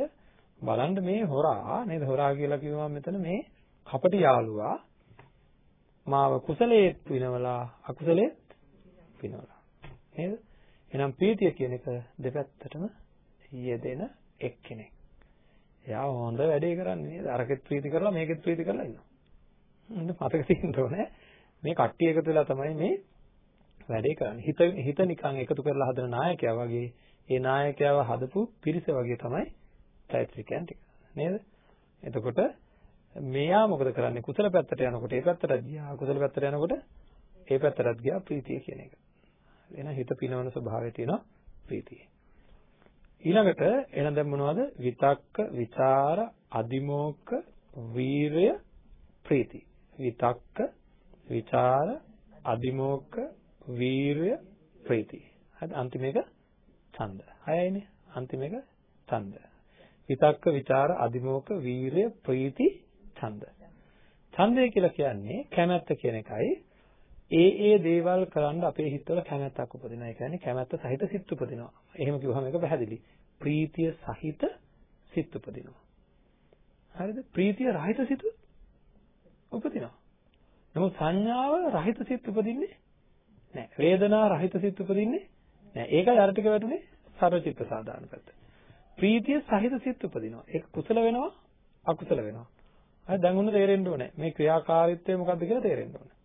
බලන්න මේ හොරා නේද හොරා කියලා කිව්වම මෙතන මේ කපටි යාළුවා මාව කුසලයේත් පිනවලා අකුසලයේත් පිනවලා. නේද? එහෙනම් ප්‍රීතිය කියන එක දෙපැත්තටම යෙදෙන එක්කෙනෙක්. එයා හොඳ වැඩේ කරන්නේ නේද? අරකෙත් ප්‍රීති කරලා මේකෙත් ප්‍රීති කරලා ඉන්නවා. හ්ම් මතක තියෙන්න ඕනේ. මේ කට්ටිය එකතු වෙලා තමයි මේ වැඩේ කරන්නේ. හිත හිත නිකන් එකතු කරලා හදන නායකයා වගේ ඒ නායකයාව හදපු පිරිස වගේ තමයි චෛත්‍යිකයන් ටික. නේද? එතකොට මෙයා මොකද කරන්නේ? කුසල පැත්තට යනකොට ඒ පැත්තට ගියා කුසල පැත්තට යනකොට ඒ පැත්තටත් ගියා ප්‍රීතිය කියන එක. එන හිත පිනවන ස්වභාවය තියෙනවා ප්‍රීතිය. ඊළඟට එන දැන් මොනවද? විතක්ක, විචාර, අදිමෝක්ක, වීරය, ප්‍රීති. විතක්ක, විචාර, අදිමෝක්ක, වීරය, ප්‍රීති. හරි අන්තිම එක ඡන්ද. හයයිනේ. අන්තිම එක ඡන්ද. විතක්ක, විචාර, අදිමෝක්ක, වීරය, ප්‍රීති, ඡන්ද. ඡන්දය කියලා කියන්නේ කැමැත්ත කියන එකයි ඒ ඒ දේවල් කරන්න අපේ හිතවල කැමැත්තක් උපදිනවා. ඒ කියන්නේ කැමැත්ත සහිත සිත් උපදිනවා. එහෙම කිව්වහම ඒක පැහැදිලි. ප්‍රීතිය සහිත සිත් උපදිනවා. හරිද? ප්‍රීතිය රහිත සිත් උපදිනවා. නමුත් සංඥාව රහිත සිත් උපදින්නේ නැහැ. වේදනා රහිත සිත් උපදින්නේ නැහැ. ඒකයි අර ටික වැටුනේ සර්වචිත්ත සාධාරණ පැත්ත. ප්‍රීතිය සහිත සිත් උපදිනවා. ඒක කුසල වෙනවා අකුසල වෙනවා. හරි දැන් උන්න තේරෙන්න ඕනේ. මේ ක්‍රියාකාරීත්වය මොකක්ද කියලා තේරෙන්න ඕනේ.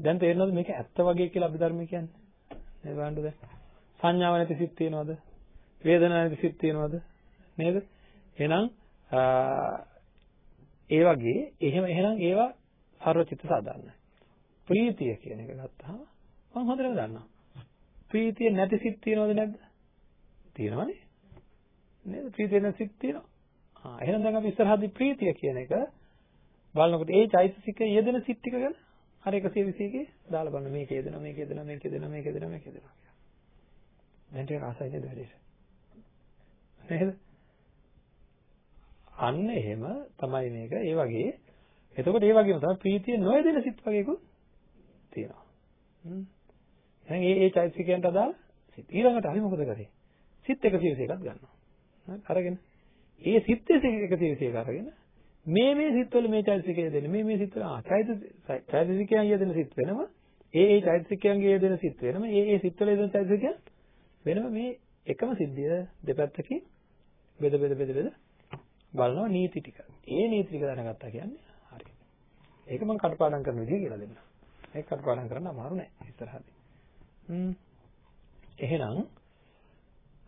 දැන් තේරෙනවද මේක ඇත්ත වගේ කියලා අභිධර්මයේ කියන්නේ? නේද බලන්න දැන්. සංඥාව නැති සිත් තියනවද? වේදනාව නැති සිත් තියනවද? නේද? එහෙනම් ඒ වගේ එහෙම එහෙනම් ඒවා සර්වචිත්ත සාධාරණයි. ප්‍රීතිය කියන එක ගත්තාම මම හොඳටම දන්නවා. ප්‍රීතිය නැති සිත් තියනවද නැද්ද? තියෙනවනේ. නේද? ප්‍රීතිය නැති සිත් තියෙනවා. ආ එහෙනම් දැන් අපි ඉස්සරහදී ප්‍රීතිය කියන එක බලනකොට ඒ චෛතසිකයේ යෙදෙන සිත් ටික ගැන අර 120 කේ දාලා බලන්න මේක යෙදෙනවා මේක යෙදෙනවා මේක යෙදෙනවා මේක යෙදෙනවා මේක යෙදෙනවා කියලා. දැන් ටික ආසයි නේද වැඩේට? නේද? අන්න එහෙම තමයි මේක. ඒ වගේ එතකොට ඒ වගේම තමයි ප්‍රීතිය නොයදෙන සිත් වගේකුත් තියෙනවා. හ්ම්. එහෙනම් ඒ ඒ චෛතසිකයන්ට අදාළ සිත්. ඊළඟට අපි මොකද කරේ? සිත් 121ක් ගන්නවා. හරි අරගෙන ඒ සිත් 121ක් අරගෙන මේ මේ සිත්වල මේ චෛතසිකය දෙන මේ මේ සිත්වල ආ චෛතසිකයන් යෙදෙන සිත් වෙනම ඒ ඒ චෛතසිකයන්ගේ යෙදෙන සිත් වෙනම ඒ ඒ සිත්වල යෙදෙන චෛතසිකයන් වෙනම මේ එකම සිද්ධිය දෙපැත්තකින් බෙද බෙද බෙද බෙද බලනවා නීති ටික. ඒ නීති ටික දැනගත්තා කියන්නේ හරි. ඒක මම කටපාඩම් කරන විදිහ කියලා දෙන්නම්. ඒක කටපාඩම් කරන්න අමාරු නෑ ඉස්සරහදී. හ්ම්. එහෙනම්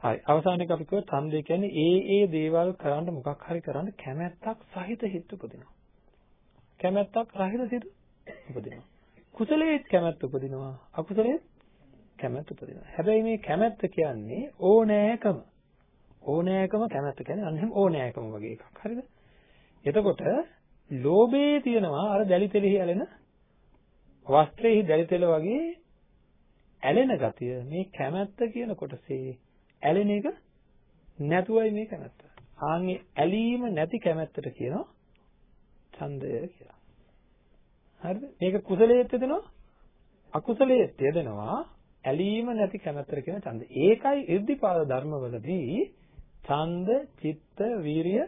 හරි අවසානයේ අපි කිව්වා ඡන්දය කියන්නේ ඒ ඒ දේවල් කරන්න මොකක් හරි කරන්න කැමැත්තක් සහිත හිත උපදිනවා. කැමැත්තක් රහිත සිත උපදිනවා. කුසලයේත් කැමැත්ත උපදිනවා. අකුසලයේත් කැමැත්ත උපදිනවා. හැබැයි මේ කැමැත්ත කියන්නේ ඕනෑකම. ඕනෑකම කැමැත්ත කියන්නේ අන්න එහෙම ඕනෑකම වගේ එකක්. හරිද? එතකොට ලෝභයේ තියෙනවා අර දැලිතෙලෙහි ඇලෙන වස්ත්‍රයේහි දැලිතෙල වගේ ඇලෙන ගතිය මේ කැමැත්ත කියන කොටසේ ඇලෙන එක නැතුවයි මේ කැමැත්ත. ආන්ගේ ඇලීම නැති කැමැත්තට කියනවා ඡන්දය කියලා. හරිද? මේක කුසලයේත් යදෙනවා අකුසලයේත් යදෙනවා ඇලීම නැති කැමැත්තට කියන ඡන්ද. ඒකයි irdipaada ධර්මවලදී ඡන්ද, චිත්ත, වීරිය,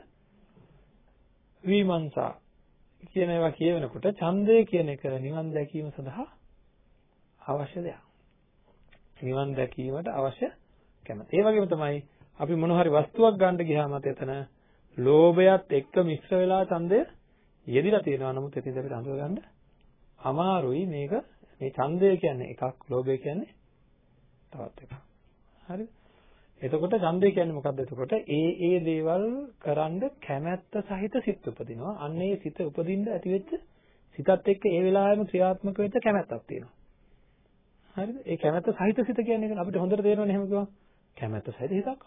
විමංශා කියන ඒවා කියවෙනකොට ඡන්දය කියන එක නිවන් දැකීම සඳහා අවශ්‍ය දෙයක්. නිවන් දැකීමට අවශ්‍ය කැමැත්ත. ඒ වගේම තමයි අපි මොන හරි වස්තුවක් ගන්න ගියාම එතන ලෝභයත් එක්ක මිශ්‍ර වෙලා ඡන්දය යෙදිලා තියෙනවා. නමුත් එතින් අපිට අඳුර ගන්න අමාරුයි මේක මේ ඡන්දය කියන්නේ එකක්, ලෝභය කියන්නේ තවත් එකක්. හරිද? එතකොට ඡන්දය කියන්නේ මොකද්ද? එතකොට ඒ ඒ දේවල් කරන්න කැමැත්ත සහිත සිත් උපදිනවා. අන්න ඒ සිත උපදින්න ඇති වෙච්ච සිතත් එක්ක ඒ වෙලාවෙම ක්‍රියාත්මක වෙච්ච කැමැත්තක් තියෙනවා. හරිද? ඒ කැමැත්ත සහිත සිත කියන්නේ අපිට හොඳට තේරෙනවනේ එහෙම කිව්වම. කැමැත්ත සහිත හිතක්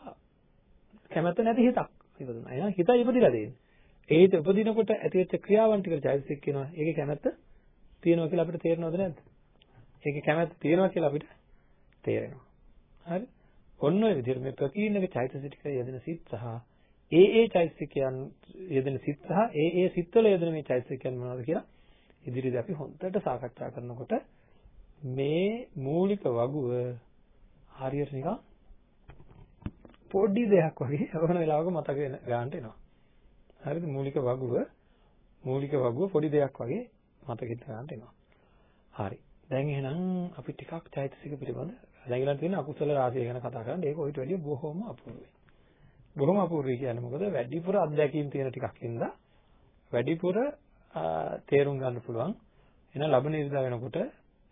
කැමැත්ත නැති හිතක් ඉපදුනා. එහෙනම් හිතයි ඉපදිලා තියෙන්නේ. ඒ හිත උපදිනකොට ඇතිවෙච්ච ක්‍රියාවන් ටිකට චෛතසික කියනවා. ඒකේ කැමැත්ත තියෙනවා කියලා අපිට තේරෙනවද නැද්ද? ඒකේ කැමැත්ත තියෙනවා කියලා අපිට තේරෙනවා. හරි? ඔන්න ඔය විදිහට මේ ප්‍රකීර්ණක චෛතසික යෙදෙන සිත් සහ ඒ ඒ චෛතසිකයන් යෙදෙන සිත් සහ ඒ ඒ සිත්වල යෙදෙන මේ චෛතසිකයන් මොනවද කියලා ඉදිරියේදී අපි හොඳට සාකච්ඡා කරනකොට මේ මූලික වගුව හරියට නිකන් පොඩි දෙයක් වගේ [LAUGHS] ඕන වෙලාවක මතක වෙන ගන්නට එනවා. හරිද? මූලික වගුව මූලික වගුව පොඩි දෙයක් වගේ මතකෙට ගන්නට එනවා. හරි. දැන් එහෙනම් අපි ටිකක් චෛතසික පිළිබඳ දැන් තියෙන අකුසල රාශිය ගැන කතා කරන්න. ඒක ඔයිට වැඩිය බොහොම අපූර්වයි. බොහොම අපූර්වයි කියන්නේ මොකද? වැඩිපුර අත්දැකීම් තියෙන ටිකක් ඉඳලා වැඩිපුර තේරුම් ගන්න පුළුවන්. එහෙනම් ලබන ඉරිදා වෙනකොට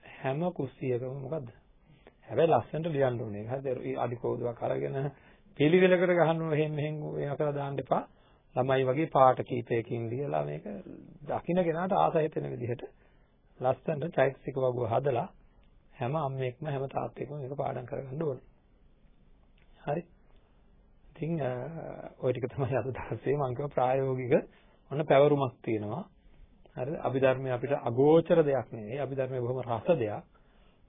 හැම කුස්සියකම මොකද්ද? හැබැයි ලස්සනට ලියන්න ඕනේ. හරිද? අඩි කෝදුවක් අරගෙන පිළිවෙලකට ගහන්න එහෙම මෙහෙම වෙන කරලා දාන්න එපා. ළමයි වගේ පාට කීපයකින් ලියලා මේක දකින්න කෙනාට ආස හිතෙන විදිහට ලස්සනට චෛතසික වගුව හදලා හැම අම්මෙක්ම හැම තාත්තෙක්ම මේක පාඩම් කරගන්න ඕනේ. හරි. ඉතින් ওই ටික තමයි අද දවසේ මම කියව ප්‍රායෝගික ඔන්න පැවරුමක් තියෙනවා. හරිද? අභිධර්මයේ අපිට අගෝචර දෙයක් නෙවෙයි. අභිධර්මයේ බොහොම රස දෙයක්.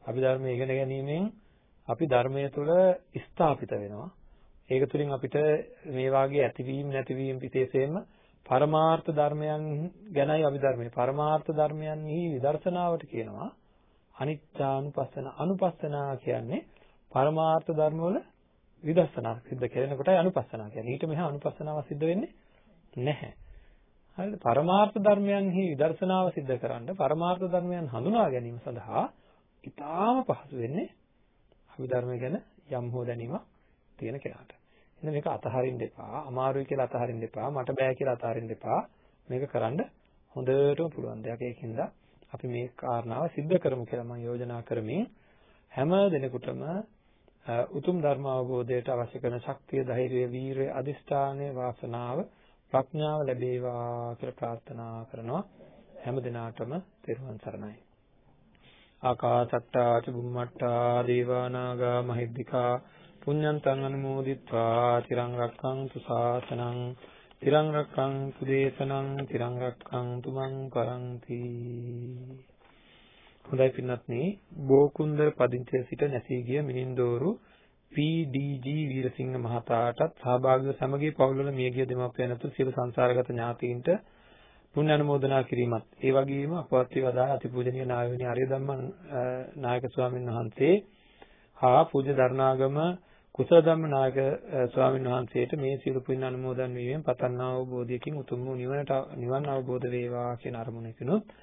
අභිධර්මයේ ඉගෙන ගැනීමෙන් අපි ධර්මයේ තුල ස්ථාපිත වෙනවා. ඒක තුලින් අපිට මේ වාගේ ඇතිවීම නැතිවීම විශේෂයෙන්ම පරමාර්ථ ධර්මයන් ගැනයි අභිධර්මයේ පරමාර්ථ ධර්මයන්හි විදර්ශනාවට කියනවා අනිත්‍යානුපස්සන අනුපස්සනා කියන්නේ පරමාර්ථ ධර්ම වල විදර්ශනා සිද්ධ කරන කොටයි අනුපස්සනා කියන්නේ. ඊට මෙහා අනුපස්සනාව සිද්ධ වෙන්නේ නැහැ. හරිද? පරමාර්ථ ධර්මයන්හි විදර්ශනාව සිද්ධ කරන්න පරමාර්ථ ධර්මයන් හඳුනා ගැනීම සඳහා ඊටාම පහසු වෙන්නේ අභිධර්මය ගැන යම් හෝ දැනීමක් තියෙන කෙනාට. එහෙනම් මේක අතහරින්න එපා. අමාරුයි කියලා අතහරින්න එපා. මට බෑ කියලා අතහරින්න එපා. මේක කරන්න හොඳටම පුළුවන් දෙයක්. ඒකින්ද අපි මේ කාරණාව सिद्ध කරමු කියලා මම යෝජනා කරමින් හැම දිනෙකටම උතුම් ධර්ම අවබෝධයට අවශ්‍ය කරන ශක්තිය, ධෛර්යය, වීරිය, අදිෂ්ඨානය, වාසනාව, ප්‍රඥාව ලැබේවා කියලා ප්‍රාර්ථනා කරනවා. හැම දිනාටම තෙරුවන් සරණයි. ආකාසත්තා චුම්මට්ටා දේවානාගා මහිද්దికා පුඤ්ඤන්තං අනුමෝදිත්වා. තිරං රක්ඛන්තු ශාසනං තිරං රක්ඛන්තු දේශනං. තිරං රක්ඛන්තු මං කරන්ති. හොඳයි පින්වත්නි. බෝකුන්දර පදිංචිය සිට නැසී ගිය මිනින්දෝරු PDG වීරසිංහ මහතාටත් සහභාගීව සමගී පවුල්වල මියගිය දෙමාපියන් ඇතුළු සියලු සංසාරගත ඥාතීන්ට පුණ්‍ය අනුමෝදනා කිරීමත්. ඒ වගේම අපවත් වී වදාළ අතිපූජනීය නායකනි ආර්ය ධම්ම නායක ස්වාමීන් වහන්සේ හා පූජ්‍ය දරණාගම කුසල ධම්ම නායක ස්වාමීන් වහන්සේට මේ සියලු පුණ්‍ය අනුමෝදන් වීමෙන් පතන්නා වූ බෝධියකින් උතුම් වූ නිවනට නිවන් අවබෝධ වේවා කියන අරමුණකිනුත්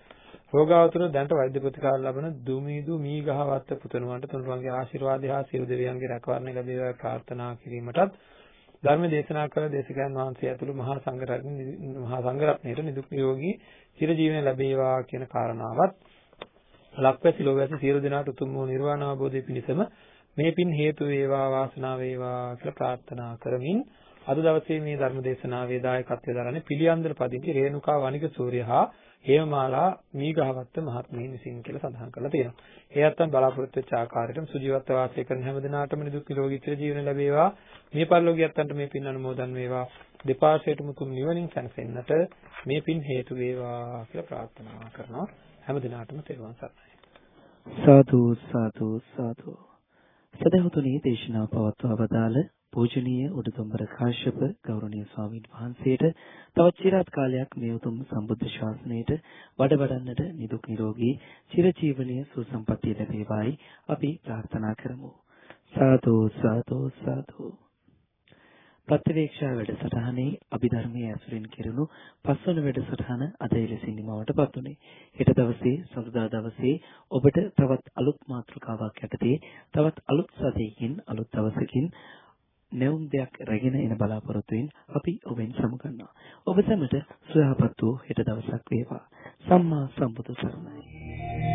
රෝගාවතුර දැනට වෛද්‍ය ප්‍රතිකාර ලබන දුමීදු මීගහවත්ත පුතණුවන්ට තුනුරුවන්ගේ ආශිර්වාදය හා සියලු දෙවියන්ගේ රැකවරණය ලැබේවා ප්‍රාර්ථනා කිරීමටත් ධර්ම දේශනා කළ දේශකයන් වහන්සේ ඇතුළු මහා සංඝරත්නය මහා සංඝරත්නයට නිදුක් නිරෝගී චිරජීවනය ලැබේවා කියන කාරණාවත් ලක්වැසි ලෝවැසි සියලු දෙනාට උතුම් වූ නිර්වාණ අවබෝධය පිණිසම මේ පින් හේතු වේවා වාසනාව වේවා කියලා ප්‍රාර්ථනා කරමින් අද දවසේ මේ ධර්ම දේශනාවේ දායකත්වය දරන්නේ පිළියන්දර පදිංචි රේණුකා වනික සූර්ය හා හේමමාලා මීගහවත්ත මහත්මිය විසින් කියලා සඳහන් කරලා තියෙනවා. ඒ අත්තන් බලාපොරොත්තු වෙච්ච ආකාරයටම සුජීවත්ව වාසය කරන හැම දිනාටම නිදුක් නිරෝගී චිර ජීවන ලැබේවා. මේ පරිලෝකියත්තන්ට මේ පින් අනුමෝදන් වේවා. දෙපාර්ශ්වයටම තුන් නිවනින් සැනසෙන්නට මේ පින් හේතු වේවා කියලා ප්‍රාර්ථනා කරනවා. හැම දිනාටම තෙරුවන් සරණයි. සාදු සාදු සාදු සදහතුනි දේශනාව පවත්වා වදාළ පූජනීය උඩුදුම්බර කාශ්‍යප ගෞරවනීය ස්වාමීන් වහන්සේට තවත් চিරාත් කාලයක් මේ උතුම් සම්බුද්ධ ශාසනයට වඩ වඩන්නට නිදුක් නිරෝගී චිරජීවනීය සුසම්පන්නිය ලැබේවායි අපි ප්‍රාර්ථනා කරමු. සාදු සාදු සාදු ප්‍රතිවේක්ෂා වැඩසටහනේ අභිධර්මයේ ඇසුරින් කෙරුණු පස්වන වැඩසටහන අද එලෙසින් නිමවටපත් උනේ. හෙට දවසේ සඳුදා දවසේ ඔබට තවත් අලුත් මාතෘකාවක් යටතේ තවත් අලුත් සතියකින් අලුත් දවසකින් නැවුම් දෙයක් රැගෙන එන බලාපොරොත්තුෙන් අපි ඔබෙන් සමුගන්නවා. ඔබ සැමට සුවපත් වූ හෙට දවසක් වේවා. සම්මා සම්බුදු සරණයි.